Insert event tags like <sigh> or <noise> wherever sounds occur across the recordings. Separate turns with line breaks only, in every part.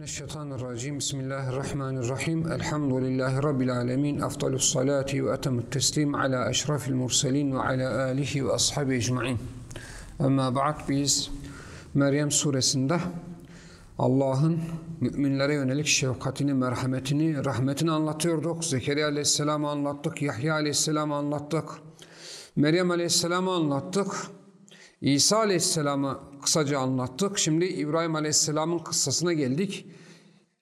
Mineşşeytanirracim. Bismillahirrahmanirrahim. Elhamdülillahi Rabbil alemin. Afdalus salati ve etemut teslim ala eşrafil murselin ve ala alihi ve ashabi ecma'in. Ama ba'd biz Meryem suresinde Allah'ın müminlere yönelik şefkatini, merhametini, rahmetini anlatıyorduk. Zekeriya aleyhisselamı anlattık, Yahya aleyhisselamı anlattık. Meryem aleyhisselamı anlattık. İsa aleyhisselamı kısaca anlattık. Şimdi İbrahim aleyhisselamın kıssasına geldik.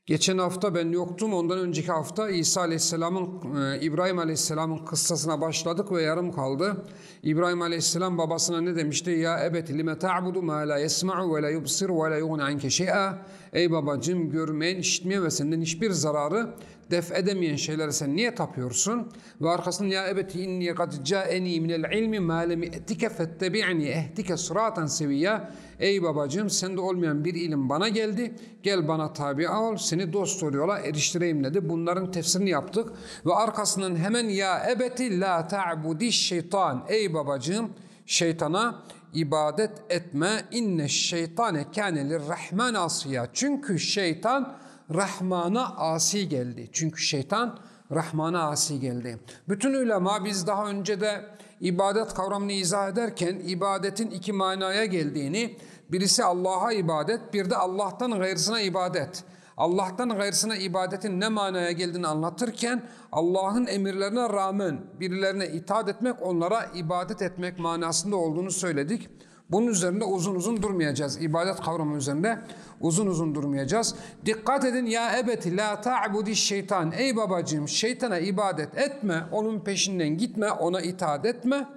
Geçen hafta ben yoktum. Ondan önceki hafta İsa aleyhisselamın, e, İbrahim aleyhisselamın kıssasına başladık ve yarım kaldı. İbrahim aleyhisselam babasına ne demişti? Ya ebeti lime ta'budu ma la yesma'u ve la yubsir ve la yughni anke şey'a. Ey babacığım görmeyen, işitmeyen ve senden hiçbir zararı def edemeyen şeylere sen niye tapıyorsun? Ve arkasından ya ebeti inni kad ca'eni minel ilmi ma lem etike fettebi'ni ehdike sıratan seviyya. Ey babacığım sende olmayan bir ilim bana geldi. Gel bana tabi ol seni dost yola eriştireyim dedi. Bunların tefsirini yaptık. Ve arkasından hemen ya ebeti la ta'budi şeytan. Ey babacığım şeytana ibadet etme. İnne şeytane kâne lirrahman asıya. Çünkü şeytan Rahman'a asi geldi. Çünkü şeytan Rahman'a asi geldi. Bütün ulema biz daha önce de ibadet kavramını izah ederken ibadetin iki manaya geldiğini, birisi Allah'a ibadet, bir de Allah'tan gayrısına ibadet. Allah'tan gayrısına ibadetin ne manaya geldiğini anlatırken Allah'ın emirlerine rağmen birilerine itaat etmek, onlara ibadet etmek manasında olduğunu söyledik. Bunun üzerinde uzun uzun durmayacağız. İbadet kavramı üzerinde uzun uzun durmayacağız. Dikkat edin ya ebeti la ta'budi şeytan. Ey babacığım şeytana ibadet etme. Onun peşinden gitme. Ona itaat etme.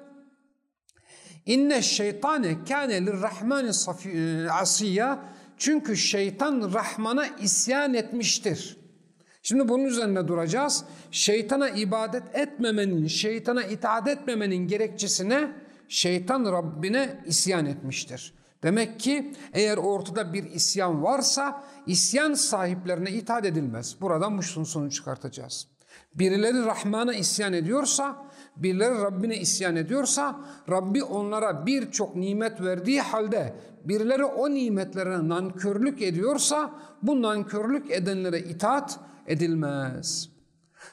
İnne şeytane kâne lirrahmani asiyya. Çünkü şeytan Rahman'a isyan etmiştir. Şimdi bunun üzerinde duracağız. Şeytana ibadet etmemenin, şeytana itaat etmemenin gerekçesine şeytan Rabbine isyan etmiştir. Demek ki eğer ortada bir isyan varsa isyan sahiplerine itaat edilmez. Buradan bu sonuç çıkartacağız. Birileri Rahman'a isyan ediyorsa, birileri Rabbine isyan ediyorsa, Rabbi onlara birçok nimet verdiği halde birileri o nimetlere nankörlük ediyorsa, bu nankörlük edenlere itaat edilmez.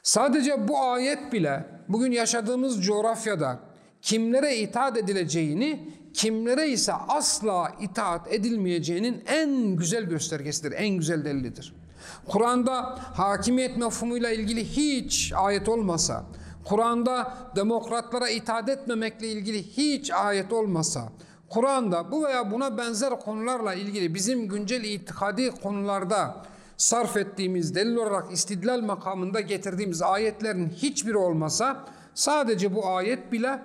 Sadece bu ayet bile bugün yaşadığımız coğrafyada kimlere itaat edileceğini, kimlere ise asla itaat edilmeyeceğinin en güzel göstergesidir, en güzel delilidir. Kur'an'da hakimiyet mefhumuyla ilgili hiç ayet olmasa, Kur'an'da demokratlara itaat etmemekle ilgili hiç ayet olmasa, Kur'an'da bu veya buna benzer konularla ilgili bizim güncel itikadi konularda sarf ettiğimiz delil olarak istidlal makamında getirdiğimiz ayetlerin hiçbiri olmasa sadece bu ayet bile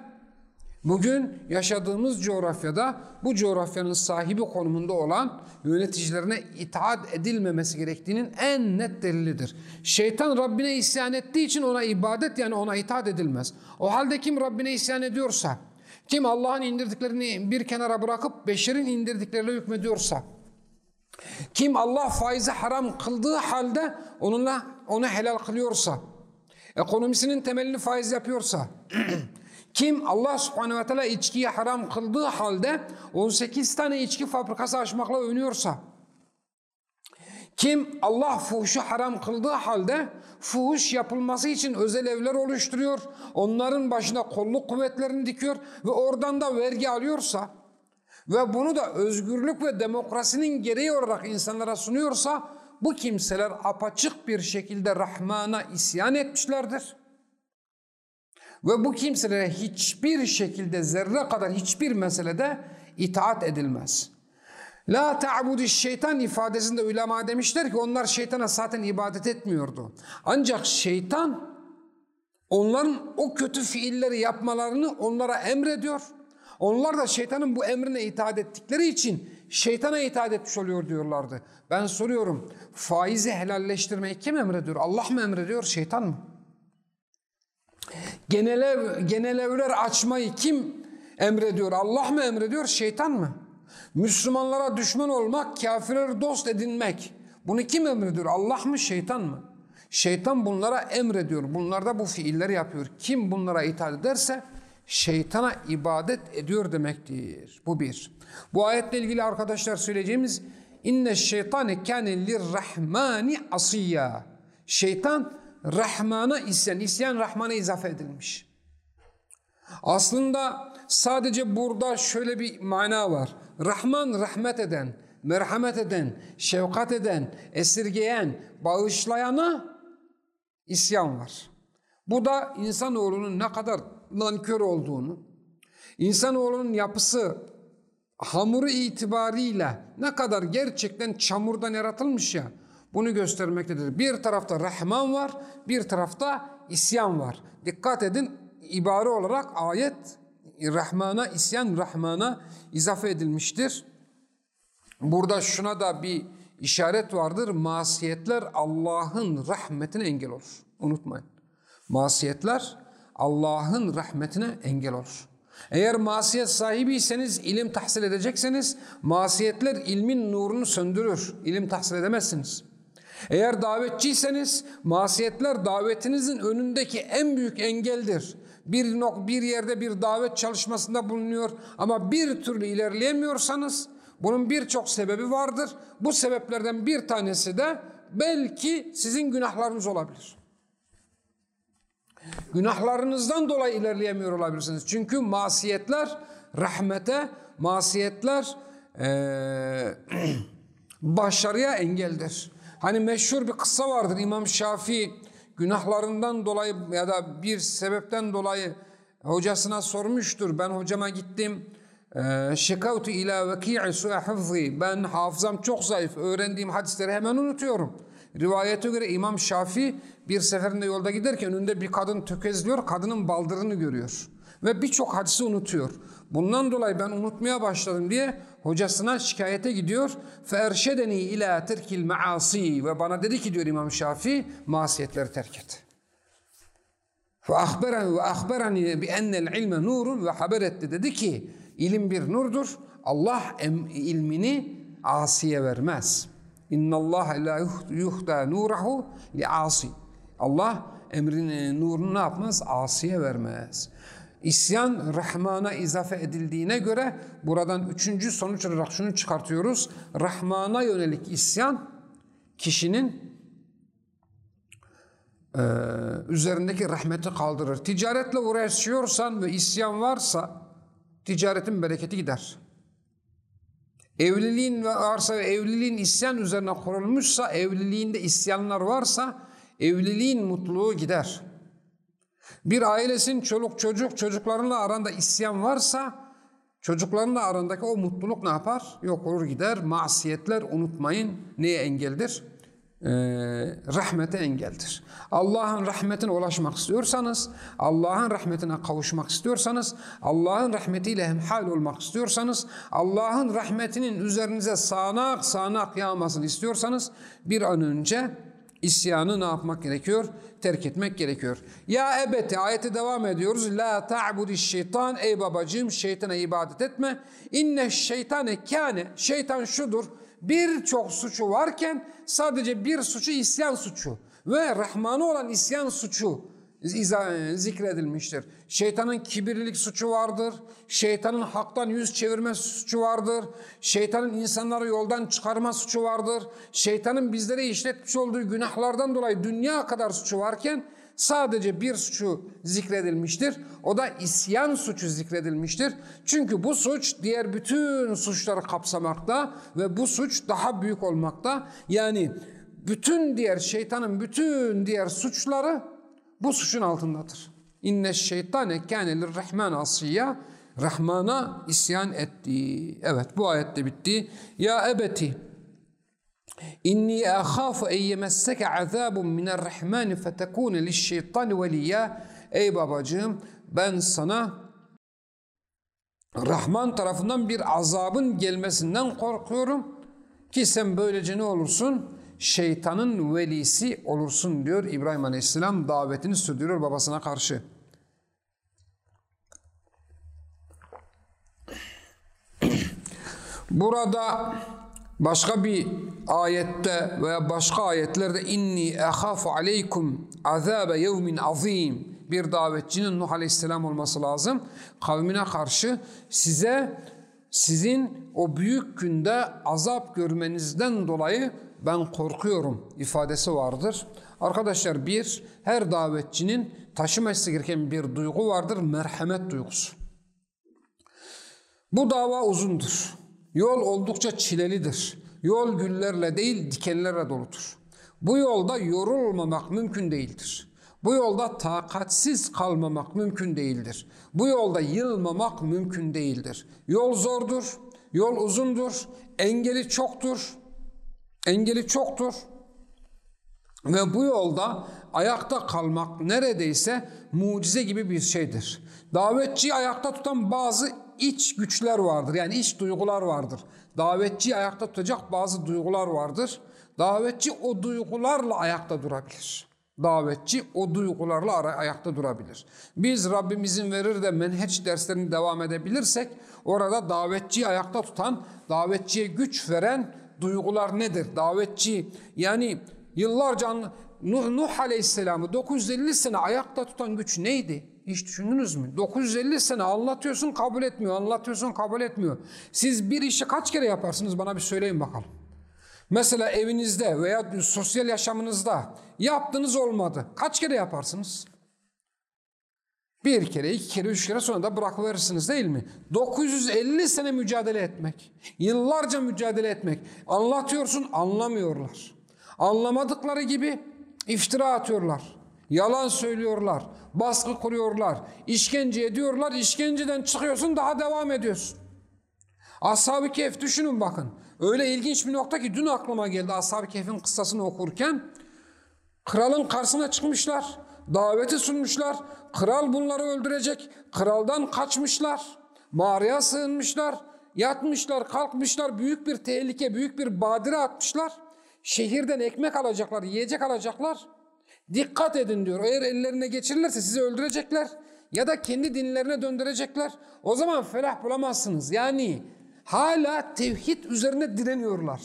Bugün yaşadığımız coğrafyada bu coğrafyanın sahibi konumunda olan yöneticilerine itaat edilmemesi gerektiğinin en net delilidir. Şeytan Rabbine isyan ettiği için ona ibadet yani ona itaat edilmez. O halde kim Rabbine isyan ediyorsa, kim Allah'ın indirdiklerini bir kenara bırakıp beşerin indirdikleriyle hükmediyorsa, kim Allah faizi haram kıldığı halde onunla onu helal kılıyorsa, ekonomisinin temelini faiz yapıyorsa, <clears throat> Kim Allah subhanehu ve teala içkiyi haram kıldığı halde 18 tane içki fabrikası açmakla övünüyorsa, kim Allah fuhuşu haram kıldığı halde fuhuş yapılması için özel evler oluşturuyor, onların başına kolluk kuvvetlerini dikiyor ve oradan da vergi alıyorsa ve bunu da özgürlük ve demokrasinin gereği olarak insanlara sunuyorsa bu kimseler apaçık bir şekilde Rahman'a isyan etmişlerdir. Ve bu kimselere hiçbir şekilde zerre kadar hiçbir meselede itaat edilmez. La ta'budi şeytan ifadesinde ulema demişler ki onlar şeytana zaten ibadet etmiyordu. Ancak şeytan onların o kötü fiilleri yapmalarını onlara emrediyor. Onlar da şeytanın bu emrine itaat ettikleri için şeytana itaat etmiş oluyor diyorlardı. Ben soruyorum faizi helalleştirmeyi kim emrediyor? Allah mı emrediyor şeytan mı? Genel, ev, genel evler açmayı kim emrediyor? Allah mı emrediyor, şeytan mı? Müslümanlara düşman olmak, kafirleri dost edinmek. Bunu kim emrediyor? Allah mı, şeytan mı? Şeytan bunlara emrediyor. Bunlar da bu fiilleri yapıyor. Kim bunlara itaat ederse şeytana ibadet ediyor demektir. Bu bir. Bu ayetle ilgili arkadaşlar söyleyeceğimiz İnne şeytane kâne lirrahmani asiyya. Şeytan Rahman'a isyan, isyan Rahman'a izafe edilmiş. Aslında sadece burada şöyle bir mana var. Rahman rahmet eden, merhamet eden, şefkat eden, esirgeyen, bağışlayana isyan var. Bu da insanoğlunun ne kadar nankör olduğunu, insanoğlunun yapısı, hamuru itibariyle ne kadar gerçekten çamurdan yaratılmış ya, bunu göstermektedir. Bir tarafta Rahman var, bir tarafta isyan var. Dikkat edin ibare olarak ayet Rahman'a isyan Rahman'a izafe edilmiştir. Burada şuna da bir işaret vardır. Masiyetler Allah'ın rahmetine engel olur. Unutmayın. Masiyetler Allah'ın rahmetine engel olur. Eğer masiyet sahibiyseniz, ilim tahsil edecekseniz, masiyetler ilmin nurunu söndürür. İlim tahsil edemezsiniz. Eğer davetçiyseniz, masiyetler davetinizin önündeki en büyük engeldir. Bir, nok bir yerde bir davet çalışmasında bulunuyor ama bir türlü ilerleyemiyorsanız, bunun birçok sebebi vardır. Bu sebeplerden bir tanesi de belki sizin günahlarınız olabilir. Günahlarınızdan dolayı ilerleyemiyor olabilirsiniz. Çünkü masiyetler rahmete, masiyetler ee, <clears throat> başarıya engeldir. Hani meşhur bir kıssa vardır İmam Şafii günahlarından dolayı ya da bir sebepten dolayı hocasına sormuştur. Ben hocama gittim. Şekavtu ila veki'i su'a hafzi. Ben hafızam çok zayıf. Öğrendiğim hadisleri hemen unutuyorum. Rivayete göre İmam Şafii bir seferinde yolda giderken önünde bir kadın tökezliyor. Kadının baldırını görüyor ve birçok hadisi unutuyor. Bundan dolayı ben unutmaya başladım diye hocasına şikayete gidiyor. Ferşedeni ila terkil maasi ve bana dedi ki diyor İmam Şafii masiyetleri terk et. Ve ahberen ve ahbereni bi ennel ilme nurun ve haber etti dedi ki ilim bir nurdur. Allah ilmini asiye vermez. İnna Allah la yuhda nurahu li asi. Allah emrin e, nurunu ne yapmaz? Asiye vermez. İsyan Rahman'a izafe edildiğine göre buradan üçüncü sonuç olarak şunu çıkartıyoruz. Rahman'a yönelik isyan kişinin e, üzerindeki rahmeti kaldırır. Ticaretle uğraşıyorsan ve isyan varsa ticaretin bereketi gider. Evliliğin varsa ve evliliğin isyan üzerine kurulmuşsa, evliliğinde isyanlar varsa evliliğin mutluluğu gider. Bir ailesin çoluk çocuk çocuklarınla aranda isyan varsa çocuklarınla arandaki o mutluluk ne yapar? Yok olur gider. Masiyetler unutmayın neye engeldir? Ee, rahmete engeldir. Allah'ın rahmetine ulaşmak istiyorsanız, Allah'ın rahmetine kavuşmak istiyorsanız, Allah'ın rahmetiyle hemhal olmak istiyorsanız, Allah'ın rahmetinin üzerinize sağanak sağanak yağmasını istiyorsanız bir an önce isyanı ne yapmak gerekiyor? Terk etmek gerekiyor. Ya ebeti ayete devam ediyoruz. La ta'budi şeytan ey babacığım şeytana ibadet etme. İnne şeytane kâne şeytan şudur. Birçok suçu varken sadece bir suçu isyan suçu ve Rahmanı olan isyan suçu zikredilmiştir. Şeytanın kibirlilik suçu vardır. Şeytanın haktan yüz çevirme suçu vardır. Şeytanın insanları yoldan çıkarma suçu vardır. Şeytanın bizlere işletmiş olduğu günahlardan dolayı dünya kadar suçu varken sadece bir suçu zikredilmiştir. O da isyan suçu zikredilmiştir. Çünkü bu suç diğer bütün suçları kapsamakta ve bu suç daha büyük olmakta. Yani bütün diğer şeytanın bütün diğer suçları bu suçun altındadır. İnne şeytane kâne lirrahman asiyya Rahman'a isyan etti. Evet bu ayette bitti. Ya ebeti inni ahafu en yemesseke azabun minerrahmani fetekune lişşeytani veliyya Ey babacığım ben sana Rahman tarafından bir azabın gelmesinden korkuyorum ki sen böylece ne olursun? Şeytanın velisi olursun diyor İbrahim Aleyhisselam davetini sürdürüyor babasına karşı. <clears throat> Burada başka bir ayette veya başka ayetlerde inni ehafu aleykum azabe yevmin azim bir davetçinin Nuh Aleyhisselam olması lazım. Kavmine karşı size sizin o büyük günde azap görmenizden dolayı ben korkuyorum ifadesi vardır. Arkadaşlar bir, her davetçinin taşıması gereken bir duygu vardır, merhamet duygusu. Bu dava uzundur. Yol oldukça çilelidir. Yol güllerle değil dikenlerle doludur. Bu yolda yorulmamak mümkün değildir. Bu yolda takatsiz kalmamak mümkün değildir. Bu yolda yılmamak mümkün değildir. Yol zordur, yol uzundur, engeli çoktur. Engeli çoktur. Ve bu yolda ayakta kalmak neredeyse mucize gibi bir şeydir. Davetçiyi ayakta tutan bazı iç güçler vardır. Yani iç duygular vardır. Davetçiyi ayakta tutacak bazı duygular vardır. Davetçi o duygularla ayakta durabilir. Davetçi o duygularla ayakta durabilir. Biz Rabbimizin verir de menheç derslerini devam edebilirsek orada davetçiyi ayakta tutan, davetçiye güç veren duygular nedir? Davetçi yani yıllarca Nuh, Nuh Aleyhisselam'ı 950 sene ayakta tutan güç neydi? Hiç düşündünüz mü? 950 sene anlatıyorsun kabul etmiyor, anlatıyorsun kabul etmiyor. Siz bir işi kaç kere yaparsınız bana bir söyleyin bakalım. Mesela evinizde veya sosyal yaşamınızda yaptınız olmadı. Kaç kere yaparsınız? Bir kere, iki kere, üç kere sonra da bırakıverirsiniz değil mi? 950 sene mücadele etmek. Yıllarca mücadele etmek. Anlatıyorsun anlamıyorlar. Anlamadıkları gibi iftira atıyorlar. Yalan söylüyorlar. Baskı kuruyorlar. işkence ediyorlar. İşkenceden çıkıyorsun daha devam ediyorsun. Ashab-ı Kehf düşünün bakın. Öyle ilginç bir nokta ki dün aklıma geldi Ashab-ı Kehf'in kıssasını okurken. Kralın karşısına çıkmışlar. Daveti sunmuşlar. Kral bunları öldürecek. Kraldan kaçmışlar. Mağaraya sığınmışlar. Yatmışlar, kalkmışlar. Büyük bir tehlike, büyük bir badire atmışlar. Şehirden ekmek alacaklar, yiyecek alacaklar. Dikkat edin diyor. Eğer ellerine geçirirlerse sizi öldürecekler ya da kendi dinlerine döndürecekler. O zaman felah bulamazsınız. Yani hala tevhid üzerine direniyorlar.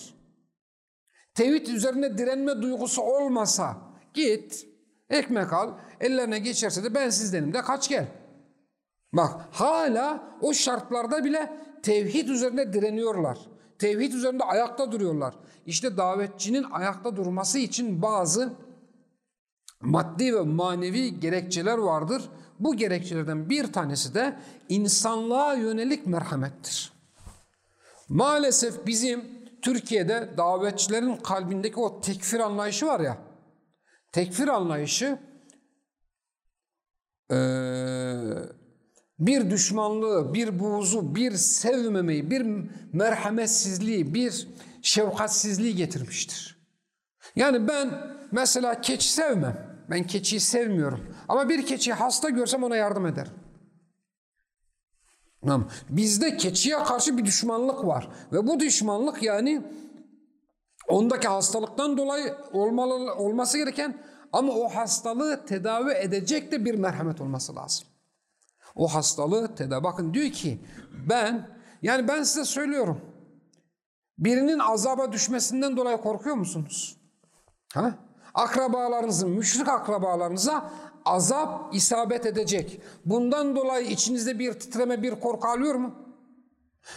Tevhid üzerine direnme duygusu olmasa git ekmek al ellerine geçerse de ben sizdenim de kaç gel. Bak hala o şartlarda bile tevhid üzerine direniyorlar. Tevhid üzerinde ayakta duruyorlar. İşte davetçinin ayakta durması için bazı maddi ve manevi gerekçeler vardır. Bu gerekçelerden bir tanesi de insanlığa yönelik merhamettir. Maalesef bizim Türkiye'de davetçilerin kalbindeki o tekfir anlayışı var ya, tekfir anlayışı bir düşmanlığı, bir buğzu, bir sevmemeyi, bir merhametsizliği, bir şefkatsizliği getirmiştir. Yani ben mesela keçi sevmem. Ben keçiyi sevmiyorum. Ama bir keçi hasta görsem ona yardım ederim. Tamam. Bizde keçiye karşı bir düşmanlık var. Ve bu düşmanlık yani ondaki hastalıktan dolayı olmalı, olması gereken ama o hastalığı tedavi edecek de bir merhamet olması lazım. O hastalığı tedavi. Bakın diyor ki ben yani ben size söylüyorum. Birinin azaba düşmesinden dolayı korkuyor musunuz? Ha? Akrabalarınızın, müşrik akrabalarınıza azap isabet edecek. Bundan dolayı içinizde bir titreme, bir korku alıyor mu?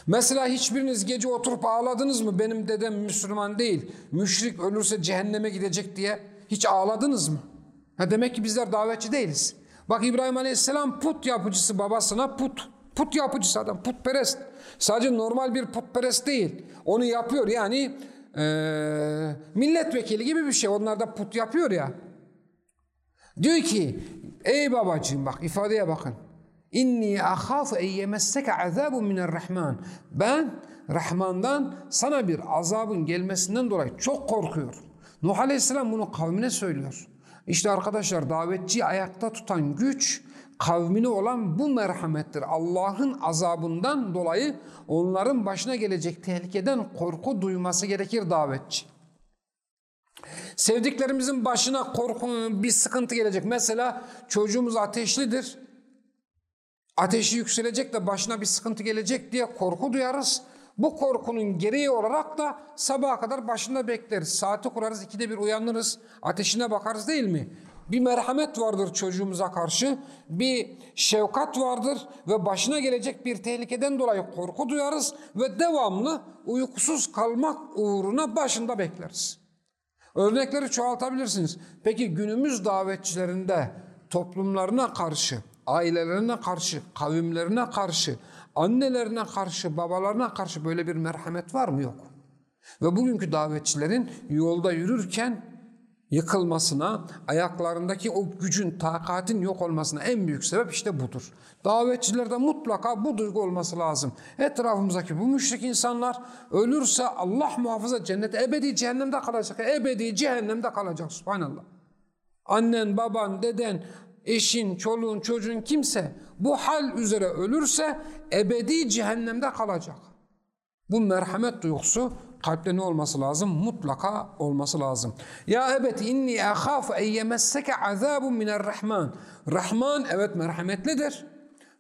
Mesela hiçbiriniz gece oturup ağladınız mı? Benim dedem Müslüman değil, müşrik ölürse cehenneme gidecek diye hiç ağladınız mı? Ha demek ki bizler davetçi değiliz. Bak İbrahim Aleyhisselam put yapıcısı babasına put. Put yapıcısı adam, putperest. Sadece normal bir putperest değil. Onu yapıyor yani e, milletvekili gibi bir şey. Onlar da put yapıyor ya. Diyor ki ey babacığım bak ifadeye bakın. İnni ahafu en yemesseke azabun minarrahman. Ben Rahman'dan sana bir azabın gelmesinden dolayı çok korkuyorum. Nuh Aleyhisselam bunu kavmine söylüyor. İşte arkadaşlar davetçi ayakta tutan güç kavmine olan bu merhamettir. Allah'ın azabından dolayı onların başına gelecek tehlikeden korku duyması gerekir davetçi. Sevdiklerimizin başına korku, bir sıkıntı gelecek. Mesela çocuğumuz ateşlidir. Ateşi yükselecek de başına bir sıkıntı gelecek diye korku duyarız. Bu korkunun gereği olarak da sabaha kadar başında bekleriz. Saati kurarız, ikide bir uyanırız, ateşine bakarız değil mi? bir merhamet vardır çocuğumuza karşı, bir şefkat vardır ve başına gelecek bir tehlikeden dolayı korku duyarız ve devamlı uykusuz kalmak uğruna başında bekleriz. Örnekleri çoğaltabilirsiniz. Peki günümüz davetçilerinde toplumlarına karşı, ailelerine karşı, kavimlerine karşı, annelerine karşı, babalarına karşı böyle bir merhamet var mı? Yok. Ve bugünkü davetçilerin yolda yürürken yıkılmasına, ayaklarındaki o gücün, takatin yok olmasına en büyük sebep işte budur. Davetçilerde mutlaka bu duygu olması lazım. Etrafımızdaki bu müşrik insanlar ölürse Allah muhafaza cennete ebedi cehennemde kalacak. Ebedi cehennemde kalacak subhanallah. Annen, baban, deden, eşin, çoluğun, çocuğun kimse bu hal üzere ölürse ebedi cehennemde kalacak. Bu merhamet duygusu kalpte ne olması lazım? Mutlaka olması lazım. Ya ebeti inni ahafu en yemesseke azabun minerrahman. Rahman evet merhametlidir.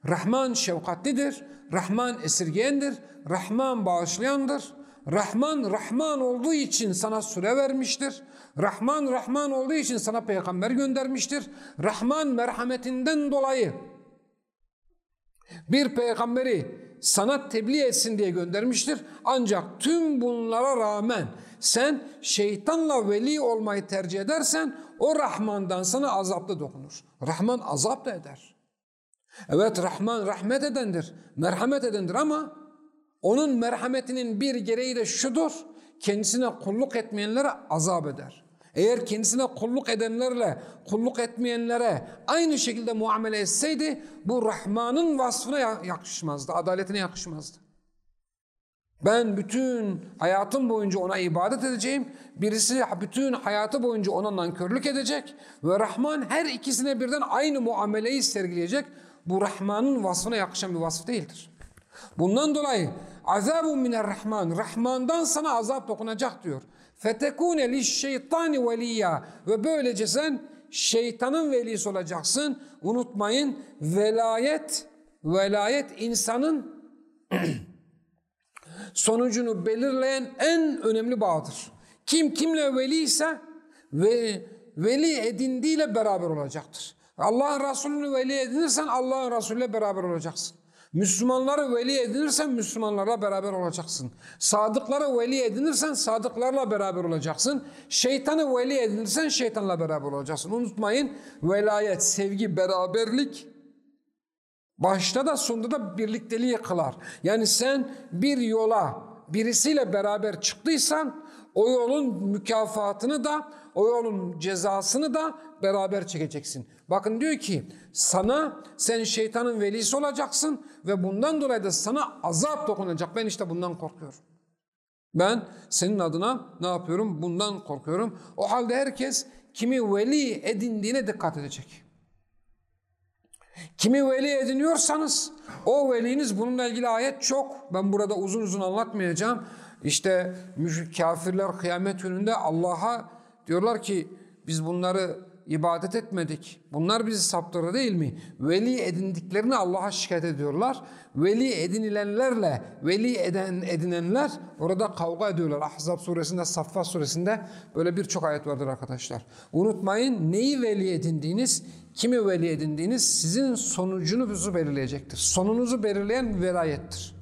Rahman şefkatlidir. Rahman esirgeyendir. Rahman bağışlayandır. Rahman Rahman olduğu için sana süre vermiştir. Rahman Rahman olduğu için sana peygamber göndermiştir. Rahman merhametinden dolayı bir peygamberi sana tebliğ etsin diye göndermiştir. Ancak tüm bunlara rağmen sen şeytanla veli olmayı tercih edersen o Rahman'dan sana azaplı dokunur. Rahman azap da eder. Evet Rahman rahmet edendir, merhamet edendir ama onun merhametinin bir gereği de şudur. Kendisine kulluk etmeyenlere azap eder. Eğer kendisine kulluk edenlerle kulluk etmeyenlere aynı şekilde muamele etseydi bu Rahman'ın vasfına yakışmazdı, adaletine yakışmazdı. Ben bütün hayatım boyunca ona ibadet edeceğim. Birisi bütün hayatı boyunca ona nankörlük edecek. Ve Rahman her ikisine birden aynı muameleyi sergileyecek. Bu Rahman'ın vasfına yakışan bir vasf değildir. Bundan dolayı azabun miner Rahman. Rahman'dan sana azap dokunacak diyor. Fetekune li şeytani veliya ve böylece sen şeytanın velisi olacaksın. Unutmayın velayet velayet insanın <clears throat> sonucunu belirleyen en önemli bağdır. Kim kimle veli ise ve veli edindiğiyle beraber olacaktır. Allah'ın Resulünü veli edinirsen Allah'ın Resulüyle beraber olacaksın. Müslümanları veli edinirsen Müslümanlarla beraber olacaksın. Sadıkları veli edinirsen sadıklarla beraber olacaksın. Şeytanı veli edinirsen şeytanla beraber olacaksın. Unutmayın velayet, sevgi, beraberlik başta da sonunda da birlikteliği kılar. Yani sen bir yola birisiyle beraber çıktıysan o yolun mükafatını da o yolun cezasını da beraber çekeceksin. Bakın diyor ki sana sen şeytanın velisi olacaksın ve bundan dolayı da sana azap dokunacak. Ben işte bundan korkuyorum. Ben senin adına ne yapıyorum? Bundan korkuyorum. O halde herkes kimi veli edindiğine dikkat edecek. Kimi veli ediniyorsanız o veliniz bununla ilgili ayet çok. Ben burada uzun uzun anlatmayacağım. İşte kafirler kıyamet gününde Allah'a diyorlar ki biz bunları ibadet etmedik. Bunlar bizi saptırdı değil mi? Veli edindiklerini Allah'a şikayet ediyorlar. Veli edinilenlerle veli eden edinenler orada kavga ediyorlar. Ahzab suresinde, Saffat suresinde böyle birçok ayet vardır arkadaşlar. Unutmayın neyi veli edindiğiniz, kimi veli edindiğiniz sizin sonucunuzu belirleyecektir. Sonunuzu belirleyen velayettir.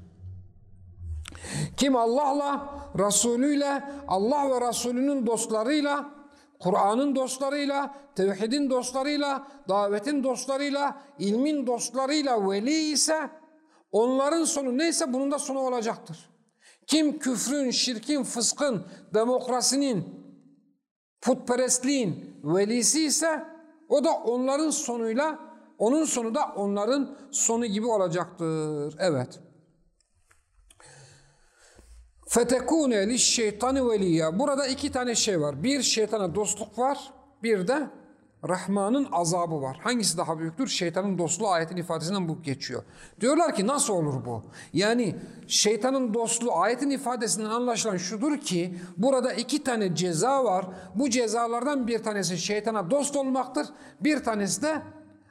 Kim Allah'la, Resulüyle, Allah ve Resulünün dostlarıyla Kur'an'ın dostlarıyla, tevhidin dostlarıyla, davetin dostlarıyla, ilmin dostlarıyla veli ise onların sonu neyse bunun da sonu olacaktır. Kim küfrün, şirkin, fıskın, demokrasinin, putperestliğin velisi ise o da onların sonuyla, onun sonu da onların sonu gibi olacaktır. Evet. Fetekune li şeytanı veliya. Burada iki tane şey var. Bir şeytana dostluk var. Bir de Rahman'ın azabı var. Hangisi daha büyüktür? Şeytanın dostluğu ayetin ifadesinden bu geçiyor. Diyorlar ki nasıl olur bu? Yani şeytanın dostluğu ayetin ifadesinden anlaşılan şudur ki burada iki tane ceza var. Bu cezalardan bir tanesi şeytana dost olmaktır. Bir tanesi de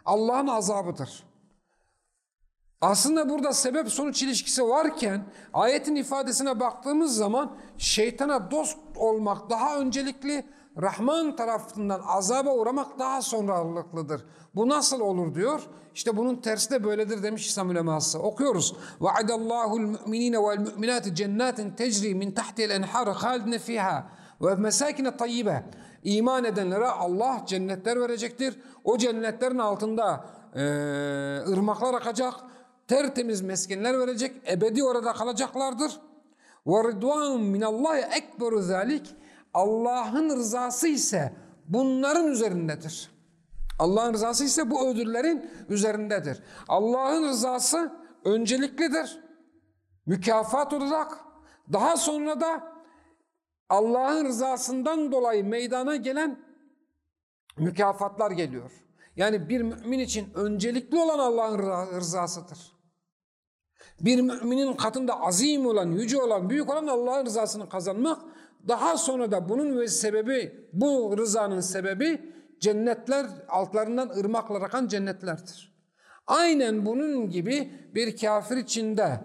Allah'ın azabıdır. Aslında burada sebep sonuç ilişkisi varken ayetin ifadesine baktığımız zaman şeytana dost olmak daha öncelikli, Rahman tarafından azaba uğramak daha sonralıklıdır. Bu nasıl olur diyor. İşte bunun tersi de böyledir demiş İslam uleması. Okuyoruz. وَعَدَ اللّٰهُ الْمُؤْمِنِينَ وَالْمُؤْمِنَاتِ جَنَّاتٍ تَجْرِي مِنْ تَحْتِ الْاَنْحَارِ خَالِدْنَ فِيهَا وَمَسَاكِنَ طَيِّبَةً İman edenlere Allah cennetler verecektir. O cennetlerin altında e, ırmaklar akacak. tertemiz meskenler verecek, ebedi orada kalacaklardır. Ve ridvanun minallahi ekberu zalik. Allah'ın rızası ise bunların üzerindedir. Allah'ın rızası ise bu ödüllerin üzerindedir. Allah'ın rızası önceliklidir. Mükafat olarak daha sonra da Allah'ın rızasından dolayı meydana gelen mükafatlar geliyor. Yani bir mümin için öncelikli olan Allah'ın rızasıdır. Bir müminin katında azim olan, yüce olan, büyük olan Allah'ın rızasını kazanmak, daha sonra da bunun ve sebebi, bu rızanın sebebi cennetler, altlarından ırmaklar akan cennetlerdir. Aynen bunun gibi bir kafir içinde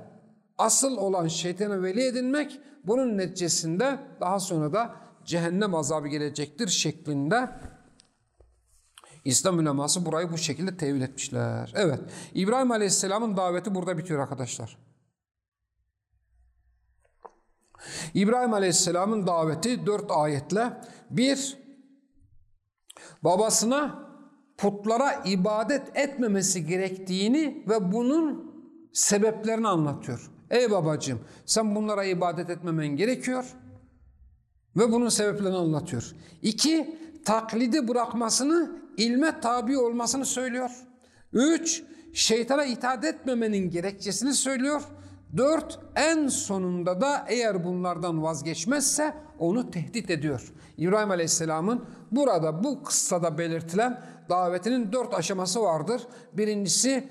asıl olan şeytanı veli edinmek, bunun neticesinde daha sonra da cehennem azabı gelecektir şeklinde İslam uleması burayı bu şekilde tevil etmişler. Evet, İbrahim Aleyhisselam'ın daveti burada bitiyor arkadaşlar. İbrahim Aleyhisselam'ın daveti dört ayetle bir, babasına putlara ibadet etmemesi gerektiğini ve bunun sebeplerini anlatıyor. Ey babacığım sen bunlara ibadet etmemen gerekiyor ve bunun sebeplerini anlatıyor. İki, taklidi bırakmasını, ilme tabi olmasını söylüyor. Üç, şeytana itaat etmemenin gerekçesini söylüyor. Dört, en sonunda da eğer bunlardan vazgeçmezse onu tehdit ediyor. İbrahim Aleyhisselam'ın burada bu kıssada belirtilen davetinin dört aşaması vardır. Birincisi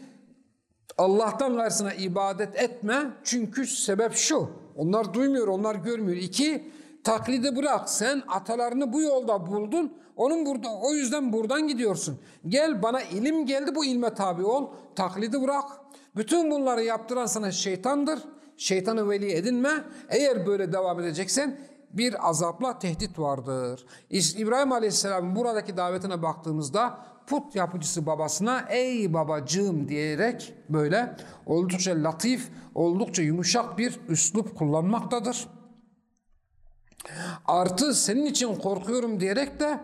Allah'tan gayrısına ibadet etme çünkü sebep şu. Onlar duymuyor, onlar görmüyor. İki, taklidi bırak. Sen atalarını bu yolda buldun. Onun burada o yüzden buradan gidiyorsun. Gel bana ilim geldi bu ilme tabi ol. Taklidi bırak. Bütün bunları yaptıran sana şeytandır. Şeytanı veli edinme. Eğer böyle devam edeceksen bir azapla tehdit vardır. İbrahim Aleyhisselam'ın buradaki davetine baktığımızda put yapıcısı babasına ey babacığım diyerek böyle oldukça latif, oldukça yumuşak bir üslup kullanmaktadır. Artı senin için korkuyorum diyerek de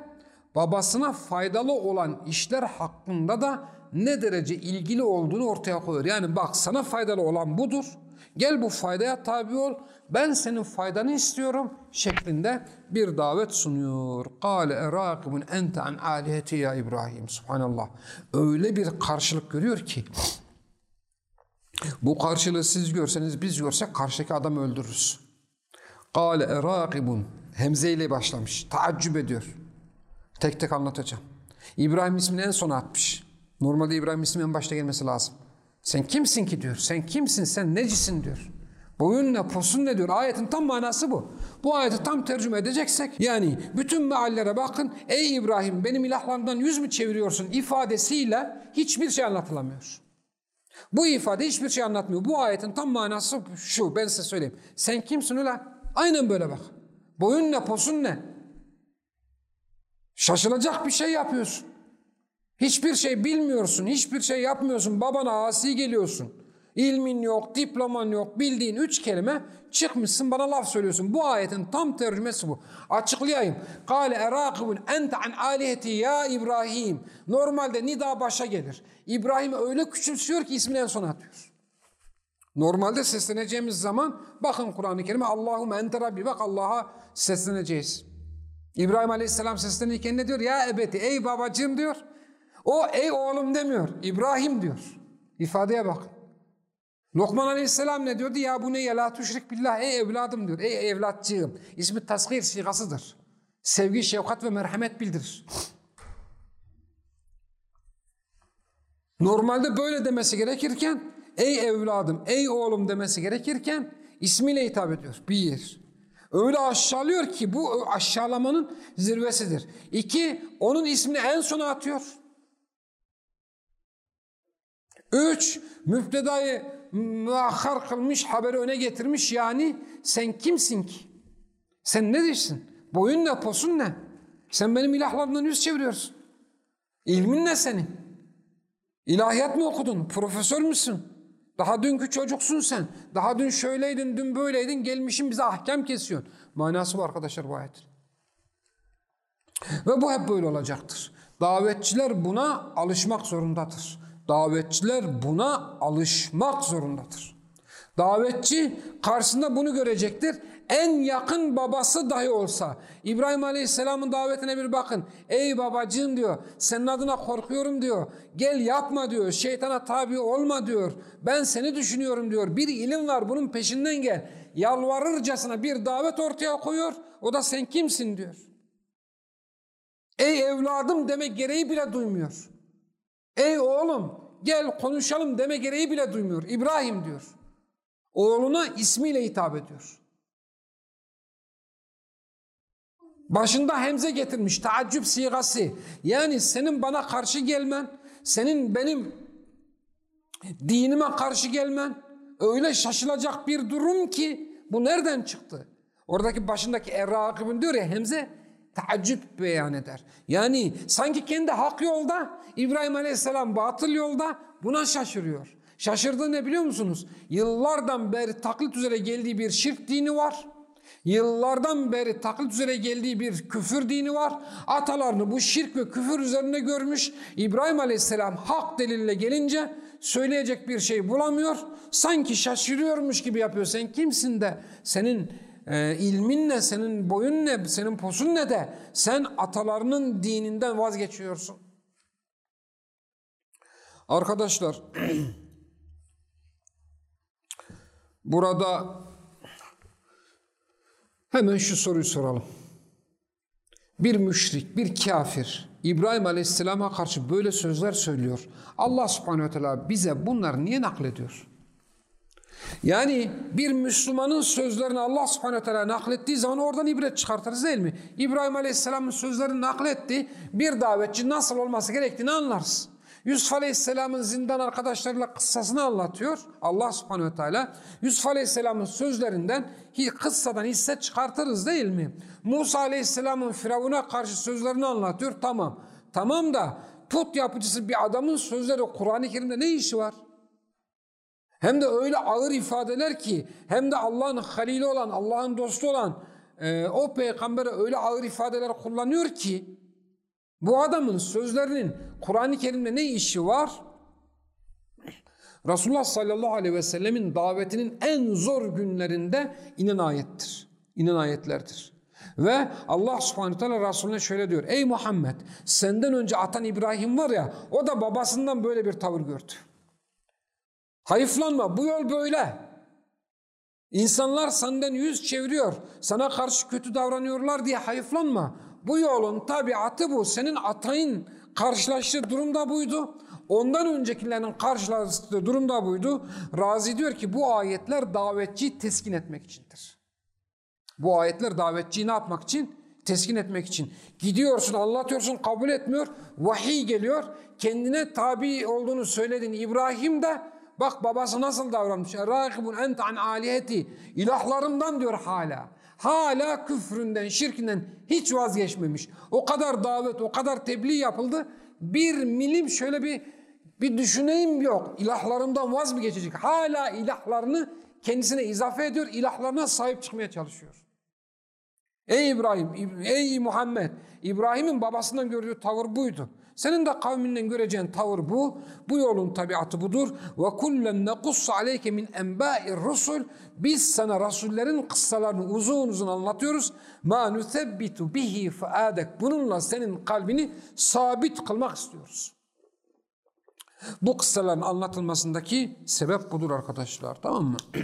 babasına faydalı olan işler hakkında da ne derece ilgili olduğunu ortaya koyuyor. Yani bak sana faydalı olan budur. Gel bu faydaya tabi ol. Ben senin faydanı istiyorum şeklinde bir davet sunuyor. Kale erakibun ente an aliheti ya İbrahim. Subhanallah. Öyle bir karşılık görüyor ki bu karşılığı siz görseniz biz görsek karşıdaki adamı öldürürüz. Kale erakibun. Hemze ile başlamış. Taaccüp ediyor. Tek tek anlatacağım. İbrahim ismini en sona atmış. Normalde İbrahim ismi en başta gelmesi lazım. Sen kimsin ki diyor. Sen kimsin sen necisin diyor. Boyun ne posun ne diyor. Ayetin tam manası bu. Bu ayeti tam tercüme edeceksek yani bütün meallere bakın. Ey İbrahim benim ilahlarımdan yüz mü çeviriyorsun ifadesiyle hiçbir şey anlatılamıyor. Bu ifade hiçbir şey anlatmıyor. Bu ayetin tam manası şu ben size söyleyeyim. Sen kimsin ulan? Aynen böyle bak. Boyun ne posun ne? Şaşılacak bir şey yapıyorsun. Hiçbir şey bilmiyorsun, hiçbir şey yapmıyorsun, babana asi geliyorsun. İlmin yok, diploman yok, bildiğin üç kelime çıkmışsın bana laf söylüyorsun. Bu ayetin tam tercümesi bu. Açıklayayım. Kale erakibun ente an aliheti ya İbrahim. Normalde nida başa gelir. İbrahim öyle küçümsüyor ki ismini en son atıyor. Normalde sesleneceğimiz zaman bakın Kur'an-ı Kerim'e Allahümme ente Rabbi bak Allah'a sesleneceğiz. İbrahim Aleyhisselam seslenirken ne diyor? Ya ebeti ey babacığım diyor. O ey oğlum demiyor. İbrahim diyor. İfadeye bak. Lokman Aleyhisselam ne diyordu? Ya bu ne ya la tuşrik billah ey evladım diyor. Ey evlatcığım. İsmi tasgir sigasıdır. Sevgi, şefkat ve merhamet bildirir. Normalde böyle demesi gerekirken ey evladım, ey oğlum demesi gerekirken ismiyle hitap ediyor. Bir. Öyle aşağılıyor ki bu aşağılamanın zirvesidir. İki, onun ismini en sona atıyor. Üç, müftedayı müahhar kılmış, haberi öne getirmiş. Yani sen kimsin ki? Sen ne diyorsun? Boyun ne, posun ne? Sen benim ilahlarımdan yüz çeviriyorsun. İlmin ne senin? İlahiyat mı okudun? Profesör müsün? Daha dünkü çocuksun sen. Daha dün şöyleydin, dün böyleydin. Gelmişin bize ahkam kesiyorsun. Manası bu arkadaşlar bu ayetin. Ve bu hep böyle olacaktır. Davetçiler buna alışmak zorundadır. Davetçiler buna alışmak zorundadır. Davetçi karşısında bunu görecektir. En yakın babası dahi olsa İbrahim Aleyhisselam'ın davetine bir bakın. Ey babacığım diyor senin adına korkuyorum diyor. Gel yapma diyor. Şeytana tabi olma diyor. Ben seni düşünüyorum diyor. Bir ilim var bunun peşinden gel. Yalvarırcasına bir davet ortaya koyuyor. O da sen kimsin diyor. Ey evladım deme gereği bile duymuyor. Ey oğlum gel konuşalım deme gereği bile duymuyor. İbrahim diyor. Oğluna ismiyle hitap ediyor. Başında hemze getirmiş taaccüp sigası. Yani senin bana karşı gelmen, senin benim dinime karşı gelmen öyle şaşılacak bir durum ki bu nereden çıktı? Oradaki başındaki errakibin diyor ya hemze taaccüp beyan eder. Yani sanki kendi hak yolda İbrahim Aleyhisselam batıl yolda buna şaşırıyor. Şaşırdığı ne biliyor musunuz? Yıllardan beri taklit üzere geldiği bir şirk dini var. Yıllardan beri taklit üzere geldiği bir küfür dini var. Atalarını bu şirk ve küfür üzerine görmüş. İbrahim Aleyhisselam hak delille gelince söyleyecek bir şey bulamıyor. Sanki şaşırıyormuş gibi yapıyor. Sen kimsin de senin e, ilmin ne, senin boyun ne, senin posun ne de sen atalarının dininden vazgeçiyorsun. Arkadaşlar <clears throat> burada hemen şu soruyu soralım. Bir müşrik, bir kafir İbrahim Aleyhisselam'a karşı böyle sözler söylüyor. Allah Subhanahu ve Teala bize bunları niye naklediyor? Yani bir Müslümanın sözlerini Allah subhanahu teala naklettiği zaman oradan ibret çıkartırız değil mi? İbrahim aleyhisselamın sözlerini nakletti. Bir davetçi nasıl olması gerektiğini anlarız. Yusuf aleyhisselamın zindan arkadaşlarıyla kıssasını anlatıyor. Allah subhanahu teala Yusuf aleyhisselamın sözlerinden kıssadan hisse çıkartırız değil mi? Musa aleyhisselamın Firavun'a karşı sözlerini anlatıyor. Tamam. Tamam da put yapıcısı bir adamın sözleri Kur'an-ı Kerim'de ne işi var? Hem de öyle ağır ifadeler ki hem de Allah'ın halili olan, Allah'ın dostu olan e, o peygambere öyle ağır ifadeler kullanıyor ki bu adamın sözlerinin Kur'an-ı Kerim'de ne işi var? Resulullah sallallahu aleyhi ve sellemin davetinin en zor günlerinde inen ayettir. İnen ayetlerdir. Ve Allah subhanahu teala Resulüne şöyle diyor. Ey Muhammed senden önce atan İbrahim var ya o da babasından böyle bir tavır gördü. Hayıflanma bu yol böyle. İnsanlar senden yüz çeviriyor. Sana karşı kötü davranıyorlar diye hayıflanma. Bu yolun tabiatı bu. Senin atayın karşılaştığı durumda buydu. Ondan öncekilerin karşılaştığı durumda buydu. Razi diyor ki bu ayetler davetçiyi teskin etmek içindir. Bu ayetler davetçiyi ne yapmak için? Teskin etmek için. Gidiyorsun anlatıyorsun kabul etmiyor. Vahiy geliyor. Kendine tabi olduğunu söyledin. İbrahim de Bak babası nasıl davranmış. Rakibun ente an aliheti. İlahlarımdan diyor hala. Hala küfründen, şirkinden hiç vazgeçmemiş. O kadar davet, o kadar tebliğ yapıldı. Bir milim şöyle bir bir düşüneyim yok. İlahlarımdan vaz mı geçecek? Hala ilahlarını kendisine izafe ediyor. İlahlarına sahip çıkmaya çalışıyor. Ey İbrahim, ey Muhammed. İbrahim'in babasından gördüğü tavır buydu. Senin de kavminden göreceğin tavır bu. Bu yolun tabiatı budur. Ve kullen nekus aleyke min enba'ir rusul. Biz sana rasullerin kıssalarını uzun uzun anlatıyoruz. Ma nusebbitu bihi faadek. Bununla senin kalbini sabit kılmak istiyoruz. Bu kıssaların anlatılmasındaki sebep budur arkadaşlar. Tamam mı? <clears throat>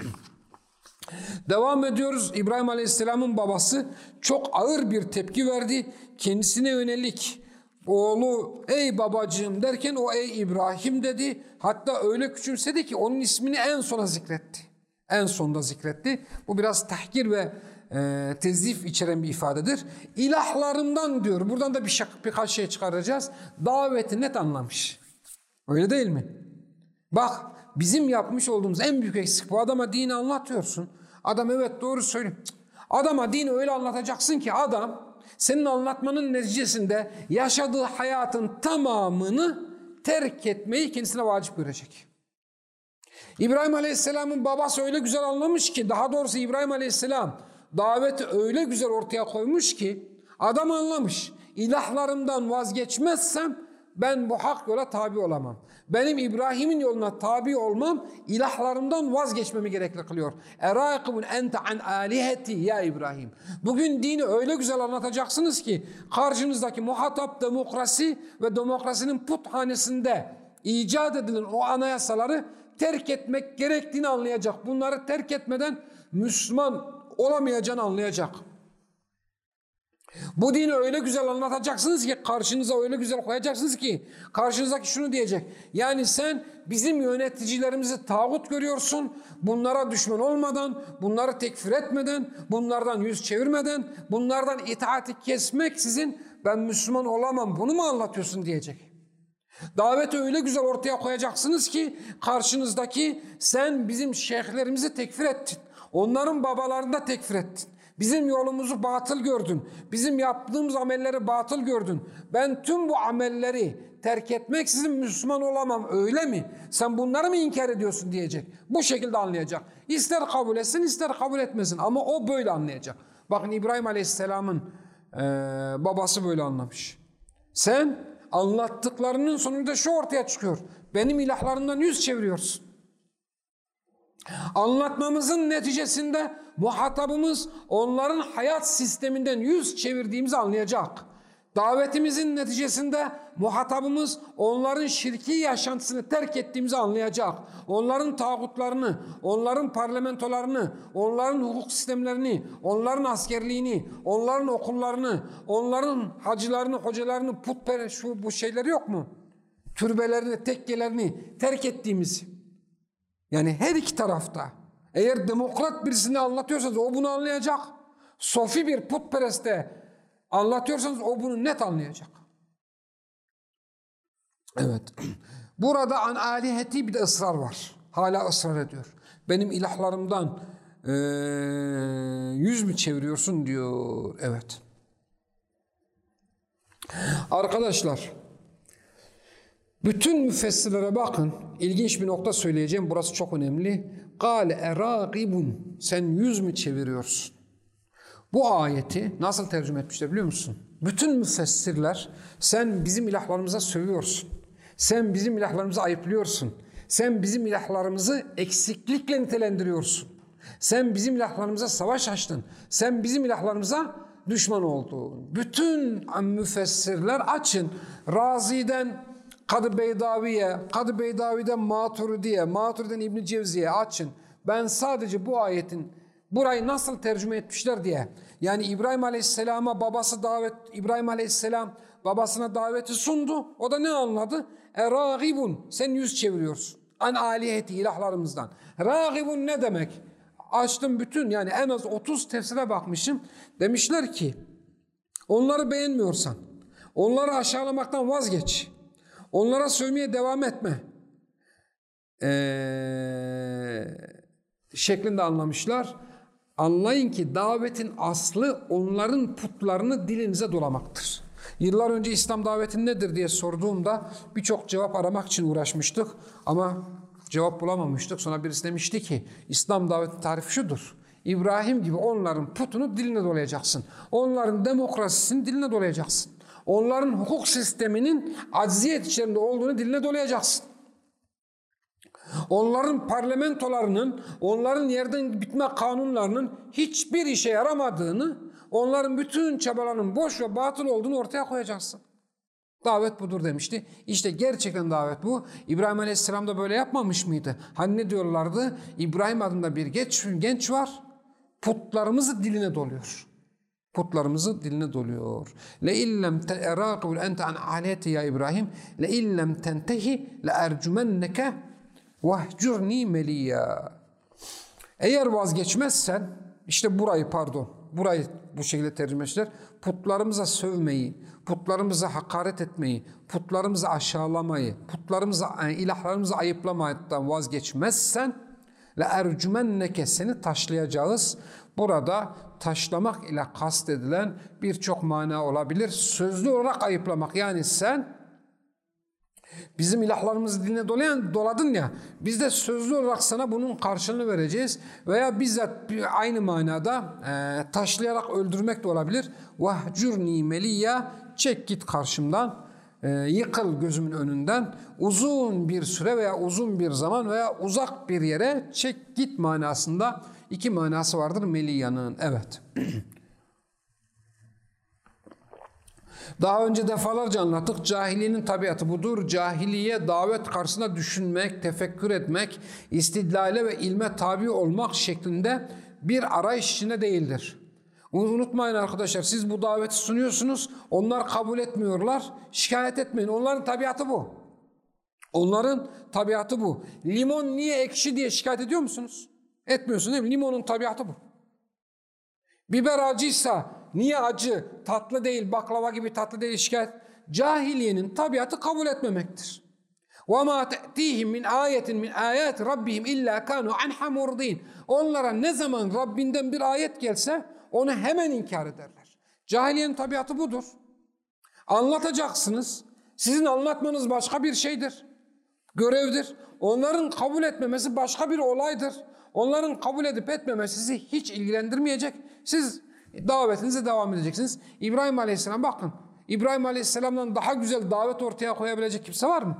Devam ediyoruz. İbrahim Aleyhisselam'ın babası çok ağır bir tepki verdi. Kendisine yönelik Oğlu ey babacığım derken o ey İbrahim dedi. Hatta öyle küçümsedi ki onun ismini en sona zikretti. En sonda zikretti. Bu biraz tahkir ve e, tezif içeren bir ifadedir. İlahlarımdan diyor. Buradan da bir şak, birkaç şey çıkaracağız. Daveti net anlamış. Öyle değil mi? Bak bizim yapmış olduğumuz en büyük eksik bu adama dini anlatıyorsun. Adam evet doğru söylüyor. Adama dini öyle anlatacaksın ki adam senin anlatmanın neticesinde yaşadığı hayatın tamamını terk etmeyi kendisine vacip görecek. İbrahim Aleyhisselam'ın babası öyle güzel anlamış ki, daha doğrusu İbrahim Aleyhisselam daveti öyle güzel ortaya koymuş ki, adam anlamış. İlahlarımdan vazgeçmezsem ben bu hak yola tabi olamam. Benim İbrahim'in yoluna tabi olmam ilahlarımdan vazgeçmemi gerekli kılıyor. Erakibun ente an aliheti ya İbrahim. Bugün dini öyle güzel anlatacaksınız ki karşınızdaki muhatap demokrasi ve demokrasinin puthanesinde icat edilen o anayasaları terk etmek gerektiğini anlayacak. Bunları terk etmeden Müslüman olamayacağını anlayacak. Bu dini öyle güzel anlatacaksınız ki karşınıza öyle güzel koyacaksınız ki karşınızdaki şunu diyecek. Yani sen bizim yöneticilerimizi tağut görüyorsun. Bunlara düşman olmadan, bunları tekfir etmeden, bunlardan yüz çevirmeden, bunlardan itaati kesmek sizin ben Müslüman olamam bunu mu anlatıyorsun diyecek. Daveti öyle güzel ortaya koyacaksınız ki karşınızdaki sen bizim şeyhlerimizi tekfir ettin. Onların babalarını da tekfir ettin. Bizim yolumuzu batıl gördün. Bizim yaptığımız amelleri batıl gördün. Ben tüm bu amelleri terk etmeksizin Müslüman olamam öyle mi? Sen bunları mı inkar ediyorsun diyecek. Bu şekilde anlayacak. İster kabul etsin ister kabul etmesin ama o böyle anlayacak. Bakın İbrahim Aleyhisselam'ın e, babası böyle anlamış. Sen anlattıklarının sonunda şu ortaya çıkıyor. Benim ilahlarımdan yüz çeviriyorsun. Anlatmamızın neticesinde muhatabımız onların hayat sisteminden yüz çevirdiğimizi anlayacak. Davetimizin neticesinde muhatabımız onların şirki yaşantısını terk ettiğimizi anlayacak. Onların tağutlarını, onların parlamentolarını, onların hukuk sistemlerini, onların askerliğini, onların okullarını, onların hacılarını, hocalarını, putpere şu bu şeyleri yok mu? Türbelerini, tekkelerini terk ettiğimizi. Yani her iki tarafta. Eğer demokrat birisini anlatıyorsanız o bunu anlayacak. Sofi bir putpereste anlatıyorsanız o bunu net anlayacak. Evet. <clears throat> Burada an aliheti bir de ısrar var. Hala ısrar ediyor. Benim ilahlarımdan e, yüz mü çeviriyorsun diyor. Evet. Arkadaşlar bütün müfessirlere bakın. İlginç bir nokta söyleyeceğim. Burası çok önemli. Kale eragibun. Sen yüz mü çeviriyorsun? Bu ayeti nasıl tercüme etmişler biliyor musun? Bütün müfessirler sen bizim ilahlarımıza sövüyorsun. Sen bizim ilahlarımızı ayıplıyorsun. Sen bizim ilahlarımızı eksiklikle nitelendiriyorsun. Sen bizim ilahlarımıza savaş açtın. Sen bizim ilahlarımıza düşman oldun. Bütün müfessirler açın. Razi'den Kadı Beydavi'ye, Kadı Beydavi'den Maturidi'ye, Maturidi'den İbn Cevzi'ye açın. Ben sadece bu ayetin burayı nasıl tercüme etmişler diye. Yani İbrahim Aleyhisselam'a babası davet, İbrahim Aleyhisselam babasına daveti sundu. O da ne anladı? E ragibun, sen yüz çeviriyorsun. An aliyeti ilahlarımızdan. Ragibun ne demek? Açtım bütün yani en az 30 tefsire bakmışım. Demişler ki onları beğenmiyorsan, onları aşağılamaktan vazgeç. Onlara sövmeye devam etme. Ee, şeklinde anlamışlar. Anlayın ki davetin aslı onların putlarını dilinize dolamaktır. Yıllar önce İslam daveti nedir diye sorduğumda birçok cevap aramak için uğraşmıştık ama cevap bulamamıştık. Sonra birisi demişti ki İslam daveti tarifi şudur. İbrahim gibi onların putunu diline dolayacaksın. Onların demokrasisini diline dolayacaksın. Onların hukuk sisteminin acziyet içerisinde olduğunu diline dolayacaksın. Onların parlamentolarının, onların yerden bitme kanunlarının hiçbir işe yaramadığını, onların bütün çabalarının boş ve batıl olduğunu ortaya koyacaksın. Davet budur demişti. İşte gerçekten davet bu. İbrahim Aleyhisselam da böyle yapmamış mıydı? Hani ne diyorlardı? İbrahim adında bir genç, genç var. Putlarımızı diline doluyor. Putlarımızı diline doluyor. Le illem teraqibul ente an aleti ya İbrahim. Le illem tentehi le ercumenneke vahcurni meliya. Eğer vazgeçmezsen işte burayı pardon burayı bu şekilde tercüme etmişler. Putlarımıza sövmeyi, putlarımıza hakaret etmeyi, putlarımızı aşağılamayı, putlarımızı ilahlarımızı ayıplamaktan vazgeçmezsen Le ercümenneke seni taşlayacağız. Burada taşlamak ile kastedilen birçok mana olabilir. Sözlü olarak ayıplamak yani sen bizim ilahlarımızı diline dolayan doladın ya biz de sözlü olarak sana bunun karşılığını vereceğiz veya bizzat aynı manada e, taşlayarak öldürmek de olabilir. Vahcurni meliyya çek git karşımdan e, yıkıl gözümün önünden uzun bir süre veya uzun bir zaman veya uzak bir yere çek git manasında iki manası vardır meliyanın evet. Daha önce defalarca anlattık. Cahiliyenin tabiatı budur. Cahiliye davet karşısında düşünmek, tefekkür etmek, istidlale ve ilme tabi olmak şeklinde bir arayış içinde değildir. Unutmayın arkadaşlar siz bu daveti sunuyorsunuz. Onlar kabul etmiyorlar. Şikayet etmeyin. Onların tabiatı bu. Onların tabiatı bu. Limon niye ekşi diye şikayet ediyor musunuz? Etmiyorsunuz değil mi? Limonun tabiatı bu. Biber acıysa niye acı, tatlı değil, baklava gibi tatlı değil şikayet? Cahiliyenin tabiatı kabul etmemektir. وَمَا تَأْتِيهِمْ مِنْ آيَةٍ مِنْ آيَاتِ رَبِّهِمْ اِلَّا كَانُوا عَنْحَ مُرْضِينَ Onlara ne zaman Rabbinden bir ayet gelse onu hemen inkar ederler. Cahiliyenin tabiatı budur. Anlatacaksınız. Sizin anlatmanız başka bir şeydir. Görevdir. Onların kabul etmemesi başka bir olaydır. Onların kabul edip etmemesi sizi hiç ilgilendirmeyecek. Siz davetinize devam edeceksiniz. İbrahim Aleyhisselam bakın. İbrahim Aleyhisselam'dan daha güzel davet ortaya koyabilecek kimse var mı?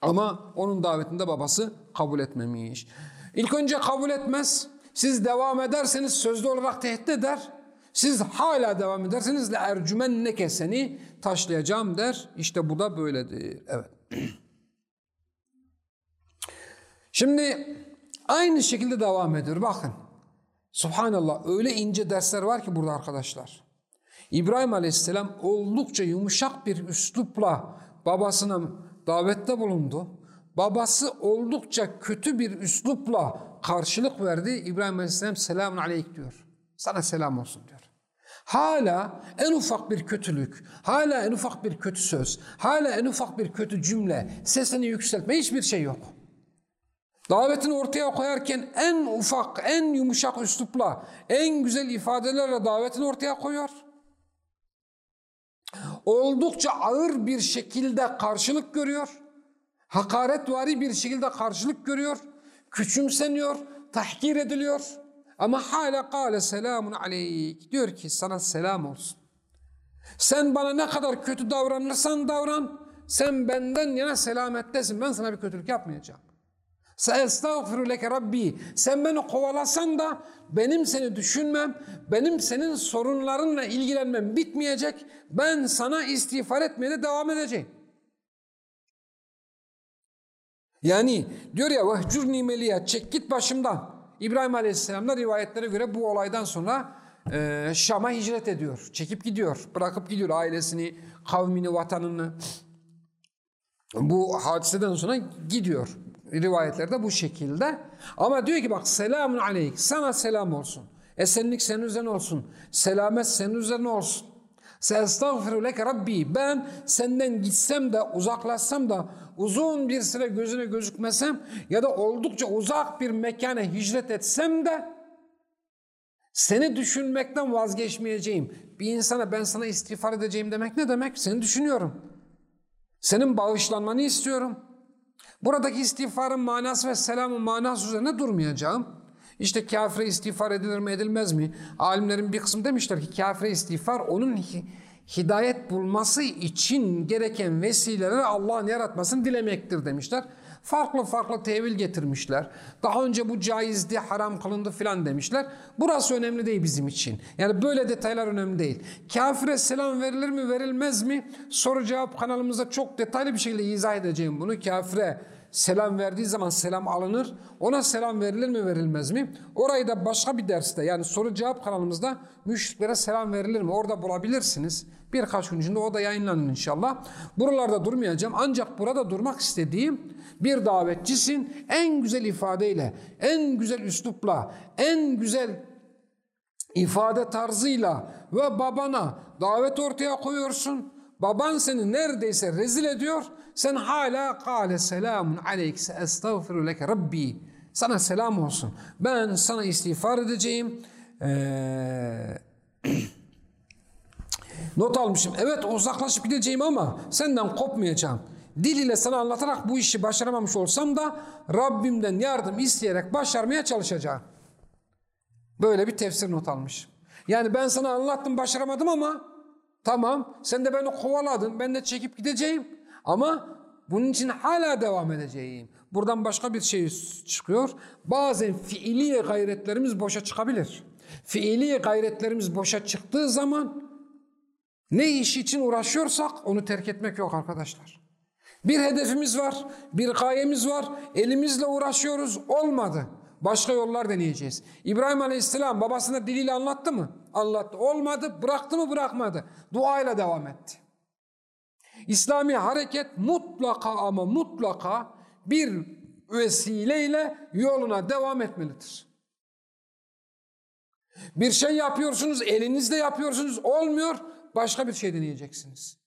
Ama onun davetinde babası kabul etmemiş. İlk önce kabul etmez. Siz devam ederseniz sözlü olarak tehdit eder. Siz hala devam ederseniz le ercümenneke seni taşlayacağım der. İşte bu da böyledir. Evet. <clears throat> Şimdi aynı şekilde devam ediyor. Bakın. Subhanallah öyle ince dersler var ki burada arkadaşlar. İbrahim Aleyhisselam oldukça yumuşak bir üslupla babasına davette bulundu. Babası oldukça kötü bir üslupla karşılık verdi. İbrahim Aleyhisselam selamun aleyk diyor. Sana selam olsun diyor. Hala en ufak bir kötülük, hala en ufak bir kötü söz, hala en ufak bir kötü cümle, sesini yükseltme hiçbir şey yok. Davetini ortaya koyarken en ufak, en yumuşak üslupla, en güzel ifadelerle davetini ortaya koyuyor. Oldukça ağır bir şekilde karşılık görüyor. Hakaretvari bir şekilde karşılık görüyor. Küçümseniyor, tahkir ediliyor. Ama hala kâle selamun aleyk. Diyor ki sana selam olsun. Sen bana ne kadar kötü davranırsan davran, sen benden yana selamettesin. Ben sana bir kötülük yapmayacağım. Estağfiru leke Rabbi. Sen beni kovalasan da benim seni düşünmem, benim senin sorunlarınla ilgilenmem bitmeyecek. Ben sana istiğfar etmeye de devam edeceğim. Yani diyor ya vehcurni meliyat çek git başımdan. İbrahim Aleyhisselam da rivayetlere göre bu olaydan sonra e, Şam'a hicret ediyor. Çekip gidiyor. Bırakıp gidiyor ailesini, kavmini, vatanını. Bu hadiseden sonra gidiyor. Rivayetlerde bu şekilde. Ama diyor ki bak selamun aleyk. Sana selam olsun. Esenlik senin üzerine olsun. Selamet senin üzerine olsun. Estağfiru leke Rabbi. Ben senden gitsem de uzaklaşsam da uzun bir süre gözüne gözükmesem ya da oldukça uzak bir mekana hicret etsem de seni düşünmekten vazgeçmeyeceğim. Bir insana ben sana istiğfar edeceğim demek ne demek? Seni düşünüyorum. Senin bağışlanmanı istiyorum. Buradaki istiğfarın manası ve selamın manası üzerine durmayacağım. İşte kafire istiğfar edilir mi edilmez mi? Alimlerin bir kısmı demişler ki kafire istiğfar onun hidayet bulması için gereken vesileleri Allah'ın yaratmasını dilemektir demişler. Farklı farklı tevil getirmişler. Daha önce bu caizdi, haram kılındı filan demişler. Burası önemli değil bizim için. Yani böyle detaylar önemli değil. Kafire selam verilir mi verilmez mi? Soru cevap kanalımızda çok detaylı bir şekilde izah edeceğim bunu. Kafire selam verdiği zaman selam alınır. Ona selam verilir mi verilmez mi? Orayı da başka bir derste yani soru cevap kanalımızda müşriklere selam verilir mi? Orada bulabilirsiniz. Birkaç gün içinde o da yayınlanır inşallah. Buralarda durmayacağım ancak burada durmak istediğim bir davetçisin en güzel ifadeyle, en güzel üslupla, en güzel ifade tarzıyla ve babana davet ortaya koyuyorsun. Baban seni neredeyse rezil ediyor. Sen hala kâle selamun aleyke estağfiru leke rabbi. Sana selam olsun. Ben sana istiğfar edeceğim. Ee, <clears throat> not almışım. Evet uzaklaşıp gideceğim ama senden kopmayacağım. Dil ile sana anlatarak bu işi başaramamış olsam da Rabbimden yardım isteyerek başarmaya çalışacağım. Böyle bir tefsir not almış. Yani ben sana anlattım başaramadım ama tamam sen de beni kovaladın ben de çekip gideceğim ama bunun için hala devam edeceğim. Buradan başka bir şey çıkıyor. Bazen fiili gayretlerimiz boşa çıkabilir. Fiili gayretlerimiz boşa çıktığı zaman ne iş için uğraşıyorsak onu terk etmek yok arkadaşlar. Bir hedefimiz var, bir gayemiz var, elimizle uğraşıyoruz, olmadı. Başka yollar deneyeceğiz. İbrahim Aleyhisselam babasına diliyle anlattı mı? Anlattı. Olmadı, bıraktı mı? Bırakmadı. Duayla devam etti. İslami hareket mutlaka ama mutlaka bir vesileyle yoluna devam etmelidir. Bir şey yapıyorsunuz, elinizle yapıyorsunuz, olmuyor, başka bir şey deneyeceksiniz.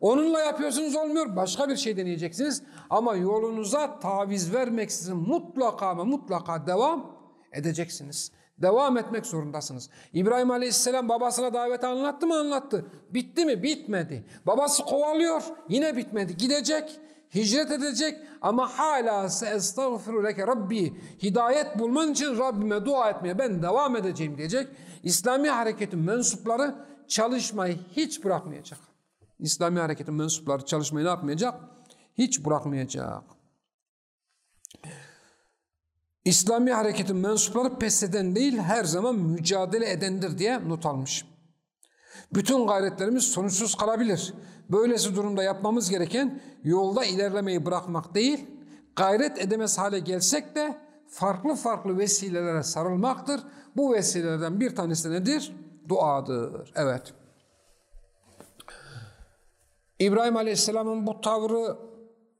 Onunla yapıyorsunuz olmuyor, başka bir şey deneyeceksiniz. Ama yolunuza taviz vermeksizin mutlaka ama mutlaka devam edeceksiniz. Devam etmek zorundasınız. İbrahim Aleyhisselam babasına daveti anlattı mı? Anlattı. Bitti mi? Bitmedi. Babası kovalıyor. Yine bitmedi. Gidecek. Hicret edecek ama hala estağfiru leke Rabbi hidayet bulman için Rabbime dua etmeye ben devam edeceğim diyecek. İslami hareketin mensupları çalışmayı hiç bırakmayacak. İslami hareketin mensupları çalışmayı ne yapmayacak? Hiç bırakmayacak. İslami hareketin mensupları pes eden değil her zaman mücadele edendir diye not almış. Bütün gayretlerimiz sonuçsuz kalabilir. Böylesi durumda yapmamız gereken yolda ilerlemeyi bırakmak değil, gayret edemez hale gelsek de farklı farklı vesilelere sarılmaktır. Bu vesilelerden bir tanesi nedir? Duadır. Evet. İbrahim Aleyhisselam'ın bu tavrı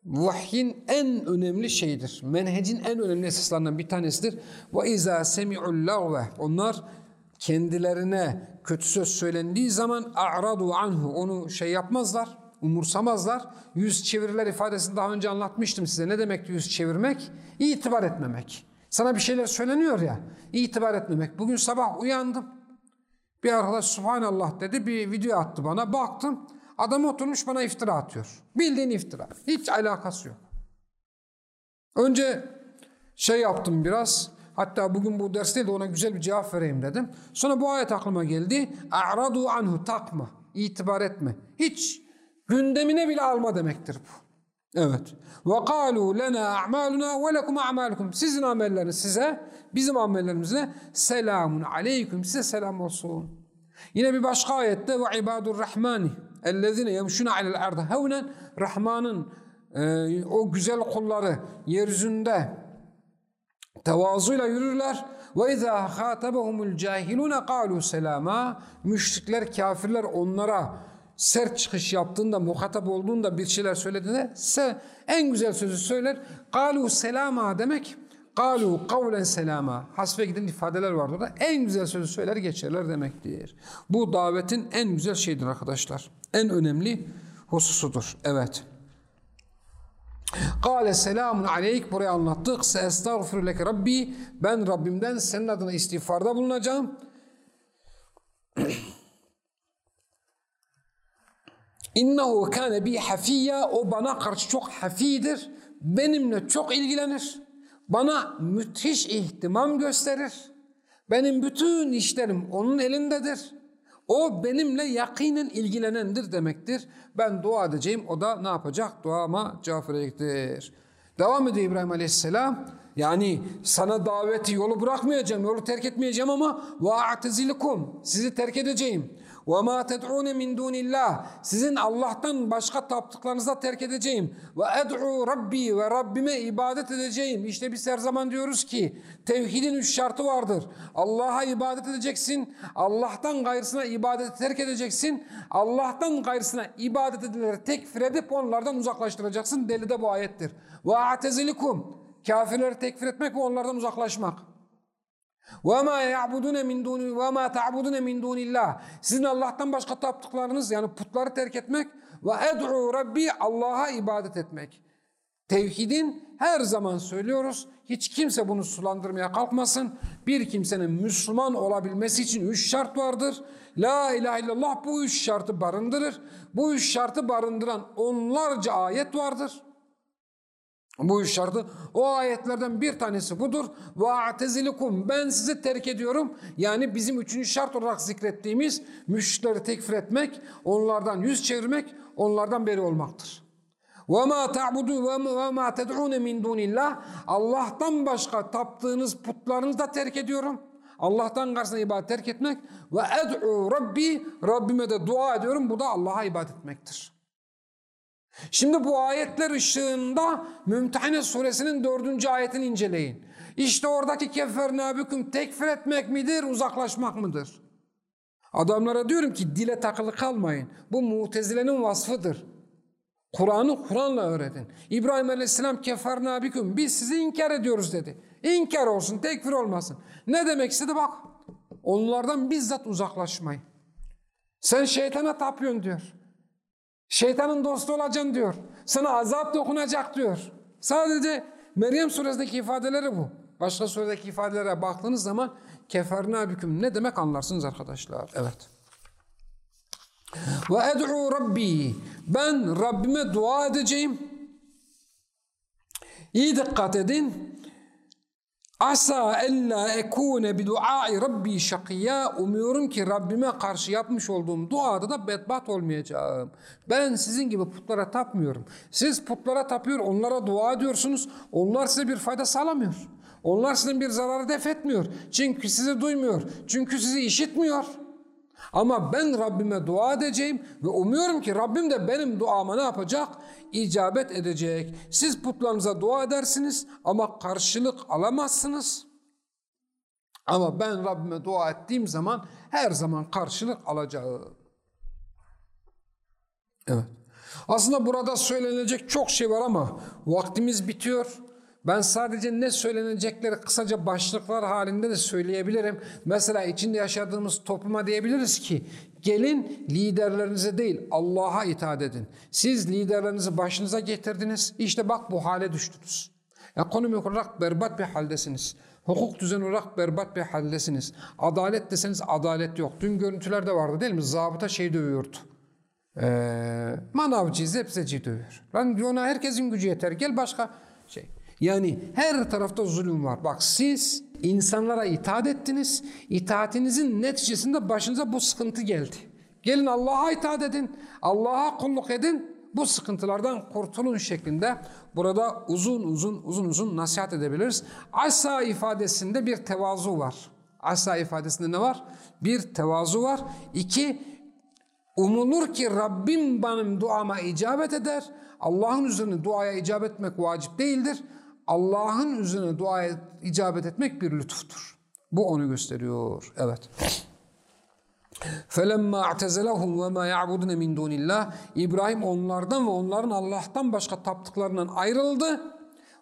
vahyin en önemli şeyidir. Menhecin en önemli esaslarından bir tanesidir. Ve izâ semi'ul lagve. Onlar kendilerine kötü söz söylendiği zaman a'radu anhu. Onu şey yapmazlar, umursamazlar. Yüz çevirirler ifadesini daha önce anlatmıştım size. Ne demek yüz çevirmek? İtibar etmemek. Sana bir şeyler söyleniyor ya, itibar etmemek. Bugün sabah uyandım. Bir arkadaş subhanallah dedi bir video attı bana. Baktım Adam oturmuş bana iftira atıyor. Bildiğin iftira. Hiç alakası yok. Önce şey yaptım biraz. Hatta bugün bu derste de ona güzel bir cevap vereyim dedim. Sonra bu ayet aklıma geldi. A'radu anhu takma. İtibar etme. Hiç gündemine bile alma demektir bu. Evet. Ve kalu lena a'maluna ve lekum a'malukum. Sizin amelleriniz size, bizim amellerimiz ne? Selamun aleyküm. Size selam olsun. Yine bir başka ayette ve ibadur rahmani ellezine yemşuna alel ardı hevnen Rahman'ın e, o güzel kulları yeryüzünde tevazuyla yürürler. Ve izâ khâtebehumul cahilûne kâlû selâmâ müşrikler kafirler onlara sert çıkış yaptığında, muhatap olduğunda bir şeyler söylediğinde en güzel sözü söyler. Kalu selama demek Kalu kavlen selama. Hasfe giden ifadeler var orada. En güzel sözü söyler geçerler demektir. Bu davetin en güzel şeyidir arkadaşlar. En önemli hususudur. Evet. Kale selamun aleyk buraya anlattık. Se estağfirü leke Rabbi. Ben Rabbimden senin adına istiğfarda bulunacağım. <clears throat> İnnehu kâne bi hafiyya. O bana karşı çok hafidir. Benimle çok ilgilenir Bana müthiş ihtimam gösterir. Benim bütün işlerim onun elindedir. O benimle yakinen ilgilenendir demektir. Ben dua edeceğim. O da ne yapacak? Duama cevap verecektir. Devam ediyor İbrahim Aleyhisselam. Yani sana daveti yolu bırakmayacağım, yolu terk etmeyeceğim ama وَاَعْتَزِلِكُمْ Sizi terk edeceğim. وَمَا تَدْعُونَ مِنْ دُونِ اللّٰهِ Sizin Allah'tan başka taptıklarınızı terk edeceğim. وَاَدْعُوا Rabbi Ve Rabbime ibadet edeceğim. İşte biz her zaman diyoruz ki tevhidin üç şartı vardır. Allah'a ibadet edeceksin. Allah'tan gayrısına ibadet terk edeceksin. Allah'tan gayrısına ibadet edileri tekfir edip onlardan uzaklaştıracaksın. Deli de bu ayettir. وَاَعْتَزِلِكُمْ Kafirleri tekfir etmek ve onlardan uzaklaşmak. Ve ma ya'budune min duni ve ma ta'budune min. Sizin Allah'tan başka taptıklarınız yani putları terk etmek ve ed'u rabbi Allah'a ibadet etmek. Tevhidin her zaman söylüyoruz. Hiç kimse bunu sulandırmaya kalkmasın. Bir kimsenin Müslüman olabilmesi için üç şart vardır. La ilahe illallah bu üç şartı barındırır. Bu üç şartı barındıran onlarca ayet vardır. Bu üç şartı o ayetlerden bir tanesi budur. Ve a'tezilikum ben sizi terk ediyorum. Yani bizim üçüncü şart olarak zikrettiğimiz müşrikleri tekfir etmek, onlardan yüz çevirmek, onlardan beri olmaktır. Ve ma ta'budu ve ma ted'un min dunillah Allah'tan başka taptığınız putlarınızı da terk ediyorum. Allah'tan karşısına ibadet terk etmek ve ed'u Rabbi Rabbime de dua ediyorum. Bu da Allah'a ibadet etmektir. Şimdi bu ayetler ışığında Mümtehine suresinin dördüncü ayetini inceleyin. İşte oradaki keferne büküm tekfir etmek midir, uzaklaşmak mıdır? Adamlara diyorum ki dile takılı kalmayın. Bu mutezilenin vasfıdır. Kur'an'ı Kur'an'la öğretin. İbrahim Aleyhisselam keferna biküm biz sizi inkar ediyoruz dedi. İnkar olsun, tekfir olmasın. Ne demek istedi bak. Onlardan bizzat uzaklaşmayın. Sen şeytana tapıyorsun diyor. Şeytanın dostu olacaksın diyor. Sana azap dokunacak diyor. Sadece Meryem suresindeki ifadeleri bu. Başka suredeki ifadelere baktığınız zaman keferna büküm ne demek anlarsınız arkadaşlar. Evet. Ve ed'u Rabbi. Ben Rabbime dua edeceğim. İyi dikkat edin. Asa ella ekune bi duai Rabbi şakiyya. Umuyorum ki Rabbime karşı yapmış olduğum duada da bedbat olmayacağım. Ben sizin gibi putlara tapmıyorum. Siz putlara tapıyor, onlara dua ediyorsunuz. Onlar size bir fayda sağlamıyor. Onlar sizin bir zararı def etmiyor. Çünkü sizi duymuyor. Çünkü sizi işitmiyor. Ama ben Rabbime dua edeceğim ve umuyorum ki Rabbim de benim duama ne yapacak? İcabet edecek. Siz putlarınıza dua edersiniz ama karşılık alamazsınız. Ama ben Rabbime dua ettiğim zaman her zaman karşılık alacağım. Evet. Aslında burada söylenecek çok şey var ama vaktimiz bitiyor. Ben sadece ne söylenecekleri kısaca başlıklar halinde de söyleyebilirim. Mesela içinde yaşadığımız topluma diyebiliriz ki gelin liderlerinize değil Allah'a itaat edin. Siz liderlerinizi başınıza getirdiniz. İşte bak bu hale düştünüz. Ekonomik olarak berbat bir haldesiniz. Hukuk düzen olarak berbat bir haldesiniz. Adalet deseniz adalet yok. Dün görüntülerde vardı değil mi? Zabıta şey dövüyordu. Ee, manavcı, zepseci dövüyor. Lan ona herkesin gücü yeter. Gel başka şey. Yani her tarafta zulüm var. Bak siz insanlara itaat ettiniz. İtaatinizin neticesinde başınıza bu sıkıntı geldi. Gelin Allah'a itaat edin. Allah'a kulluk edin. Bu sıkıntılardan kurtulun şeklinde burada uzun uzun uzun uzun nasihat edebiliriz. Asa ifadesinde bir tevazu var. Asa ifadesinde ne var? Bir tevazu var. İki, umulur ki Rabbim benim duama icabet eder. Allah'ın üzerine duaya icabet etmek vacip değildir. Allah'ın üzerine duaya icabet etmek bir lütuftur. Bu onu gösteriyor. Evet. فَلَمَّا اَعْتَزَلَهُمْ وَمَا يَعْبُدُنَ مِنْ دُونِ اللّٰهِ İbrahim onlardan ve onların Allah'tan başka taptıklarından ayrıldı.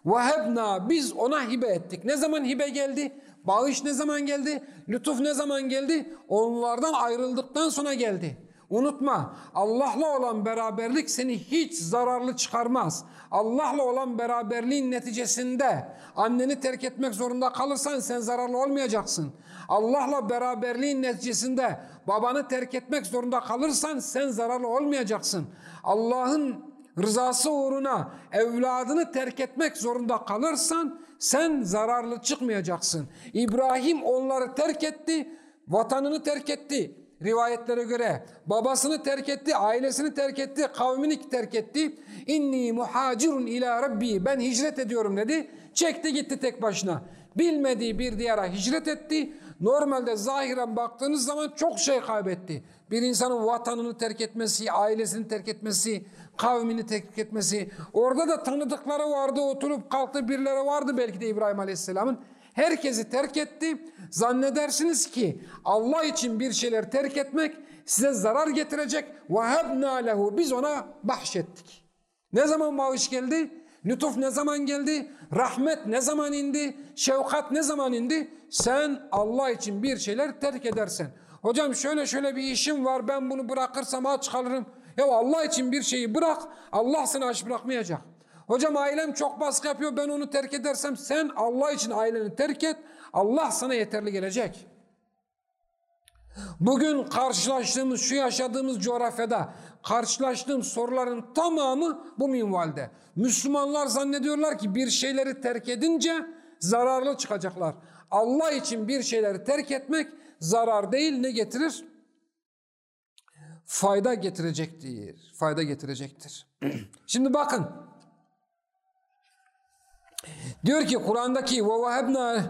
وَهَبْنَا Biz ona hibe ettik. Ne zaman hibe geldi? Bağış ne zaman geldi? Lütuf ne zaman geldi? Onlardan ayrıldıktan sonra geldi. Unutma Allah'la olan beraberlik seni hiç zararlı çıkarmaz. Allah'la olan beraberliğin neticesinde anneni terk etmek zorunda kalırsan sen zararlı olmayacaksın. Allah'la beraberliğin neticesinde babanı terk etmek zorunda kalırsan sen zararlı olmayacaksın. Allah'ın rızası uğruna evladını terk etmek zorunda kalırsan sen zararlı çıkmayacaksın. İbrahim onları terk etti, vatanını terk etti, rivayetlere göre babasını terk etti, ailesini terk etti, kavmini terk etti. İnni muhacirun ila rabbi ben hicret ediyorum dedi. Çekti gitti tek başına. Bilmediği bir diyara hicret etti. Normalde zahiren baktığınız zaman çok şey kaybetti. Bir insanın vatanını terk etmesi, ailesini terk etmesi, kavmini terk etmesi. Orada da tanıdıkları vardı, oturup kalktı birileri vardı belki de İbrahim Aleyhisselam'ın Herkesi terk etti. Zannedersiniz ki Allah için bir şeyler terk etmek size zarar getirecek. وَهَبْنَا lehu Biz ona bahşettik. Ne zaman bağış geldi? Lütuf ne zaman geldi? Rahmet ne zaman indi? Şefkat ne zaman indi? Sen Allah için bir şeyler terk edersen. Hocam şöyle şöyle bir işim var ben bunu bırakırsam aç kalırım. Ya Allah için bir şeyi bırak Allah seni aç bırakmayacak. Hocam ailem çok baskı yapıyor ben onu terk edersem sen Allah için aileni terk et. Allah sana yeterli gelecek. Bugün karşılaştığımız şu yaşadığımız coğrafyada karşılaştığım soruların tamamı bu minvalde. Müslümanlar zannediyorlar ki bir şeyleri terk edince zararlı çıkacaklar. Allah için bir şeyleri terk etmek zarar değil ne getirir? Fayda getirecektir. Fayda getirecektir. <clears throat> Şimdi bakın. Diyor ki Kur'an'daki ve vehebna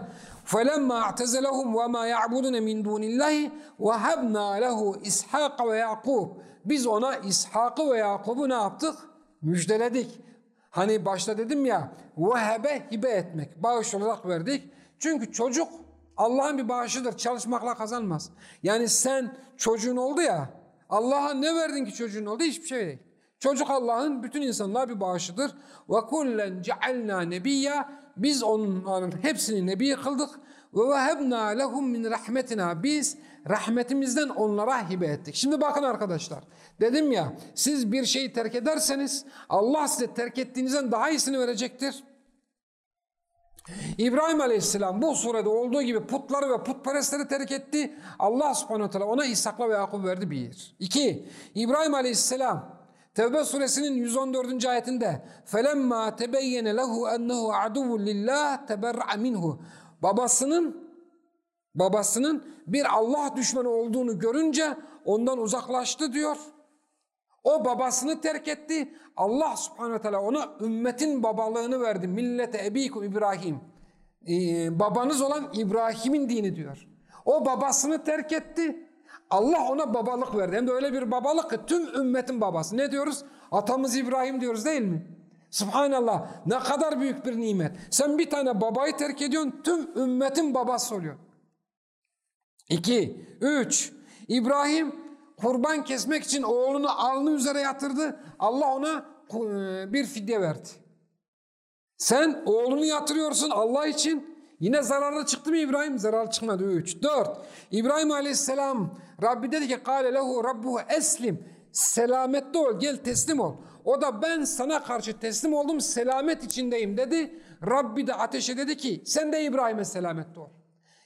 فَلَمَّا اَعْتَزَلَهُمْ وَمَا يَعْبُدُونَ مِنْ دُونِ اللّٰهِ وَهَبْنَا لَهُ İshak ve Yakub. Biz ona İshak'ı ve Yakub'u ne yaptık? Müjdeledik. Hani başta dedim ya vehebe hibe etmek. Bağış olarak verdik. Çünkü çocuk Allah'ın bir bağışıdır. Çalışmakla kazanmaz. Yani sen çocuğun oldu ya Allah'a ne verdin ki çocuğun oldu? Hiçbir şey değil. Çocuk Allah'ın bütün insanlığa bir bağışıdır. Ve kullen cealna nebiyya biz onların hepsini nebi kıldık. Ve vehebna lehum min rahmetina biz rahmetimizden onlara hibe ettik. Şimdi bakın arkadaşlar. Dedim ya siz bir şeyi terk ederseniz Allah size terk ettiğinizden daha iyisini verecektir. İbrahim Aleyhisselam bu surede olduğu gibi putları ve putperestleri terk etti. Allah subhanahu ona İshak'la ve Yakub verdi bir. İki, İbrahim Aleyhisselam Tevbe suresinin 114. ayetinde فَلَمَّا تَبَيَّنَ لَهُ اَنَّهُ عَدُوٌ لِلّٰهِ تَبَرَّعَ minhu Babasının babasının bir Allah düşmanı olduğunu görünce ondan uzaklaştı diyor. O babasını terk etti. Allah subhanahu teala ona ümmetin babalığını verdi. Millete ebikum İbrahim. Ee, babanız olan İbrahim'in dini diyor. O babasını terk etti. Allah ona babalık verdi. Hem de öyle bir babalık ki tüm ümmetin babası. Ne diyoruz? Atamız İbrahim diyoruz değil mi? Subhanallah ne kadar büyük bir nimet. Sen bir tane babayı terk ediyorsun tüm ümmetin babası oluyor. İki, üç. İbrahim kurban kesmek için oğlunu alnı üzere yatırdı. Allah ona e, bir fidye verdi. Sen oğlunu yatırıyorsun Allah için. Yine zararlı çıktı mı İbrahim? Zararlı çıkmadı. Üç. Dört. İbrahim aleyhisselam Rabbi dedi ki kâle lehu rabbuhu eslim. Selametli ol gel teslim ol. O da ben sana karşı teslim oldum selamet içindeyim dedi. Rabbi de ateşe dedi ki sen de İbrahim'e selametli ol.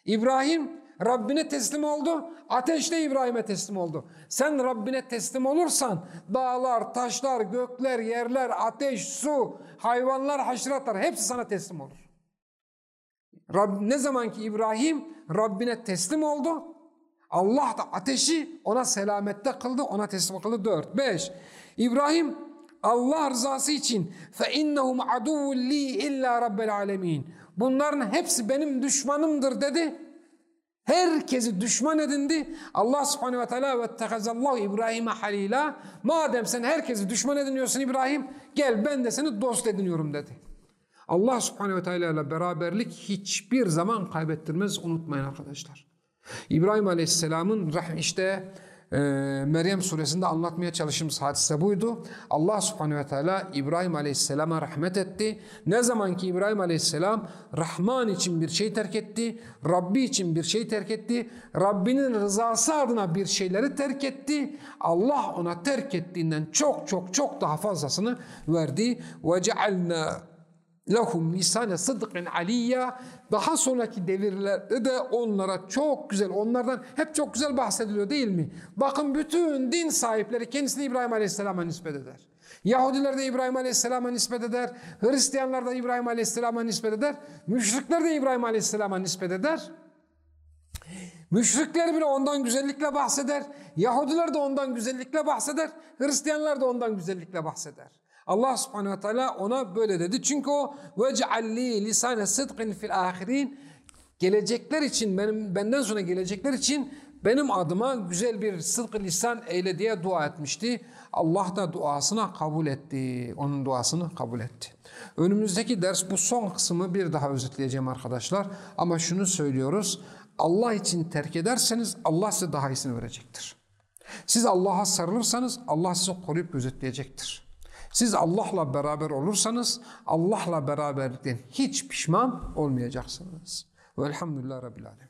İbrahim Rabbine teslim oldu. Ateş de İbrahim'e teslim oldu. Sen Rabbine teslim olursan dağlar, taşlar, gökler, yerler, ateş, su, hayvanlar, haşeratlar hepsi sana teslim olur. Rab, ne zaman ki İbrahim Rabbine teslim oldu Allah da ateşi ona selamette kıldı, ona teslim kıldı. Dört. Beş. İbrahim Allah rızası için innehum aduvun li illa rabbel alemin. Bunların hepsi benim düşmanımdır dedi. Herkesi düşman edindi. Allah subhanehu ve teala ve tehazallahu İbrahim'e halila. Madem sen herkesi düşman ediniyorsun İbrahim, gel ben de seni dost ediniyorum dedi. Allah subhanehu ve teala ile beraberlik hiçbir zaman kaybettirmez unutmayın arkadaşlar. İbrahim aleyhisselamın işte e, Meryem suresinde anlatmaya çalıştığımız hadise buydu. Allah subhanehu ve teala İbrahim aleyhisselama rahmet etti. Ne zaman ki İbrahim aleyhisselam Rahman için bir şey terk etti, Rabbi için bir şey terk etti, Rabbinin rızası adına bir şeyleri terk etti. Allah ona terk ettiğinden çok çok çok daha fazlasını verdi. Ve cealna lehum misane sıdkın aliyya daha sonraki devirlerde de onlara çok güzel onlardan hep çok güzel bahsediliyor değil mi? Bakın bütün din sahipleri kendisini İbrahim Aleyhisselam'a nispet eder. Yahudiler de İbrahim Aleyhisselam'a nispet eder. Hristiyanlar da İbrahim Aleyhisselam'a nispet eder. Müşrikler de İbrahim Aleyhisselam'a nispet eder. Müşrikler bile ondan güzellikle bahseder. Yahudiler de ondan güzellikle bahseder. Hristiyanlar da ondan güzellikle bahseder. Allah subhanehu teala ona böyle dedi. Çünkü o vec'alli lisane sıdkın fil ahirin gelecekler için benim benden sonra gelecekler için benim adıma güzel bir sıdkı lisan eyle diye dua etmişti. Allah da duasını kabul etti. Onun duasını kabul etti. Önümüzdeki ders bu son kısmı bir daha özetleyeceğim arkadaşlar. Ama şunu söylüyoruz. Allah için terk ederseniz Allah size daha iyisini verecektir. Siz Allah'a sarılırsanız Allah sizi koruyup gözetleyecektir. Siz Allah'la beraber olursanız Allah'la beraberlikten hiç pişman olmayacaksınız. Velhamdülillah Rabbil Alemin.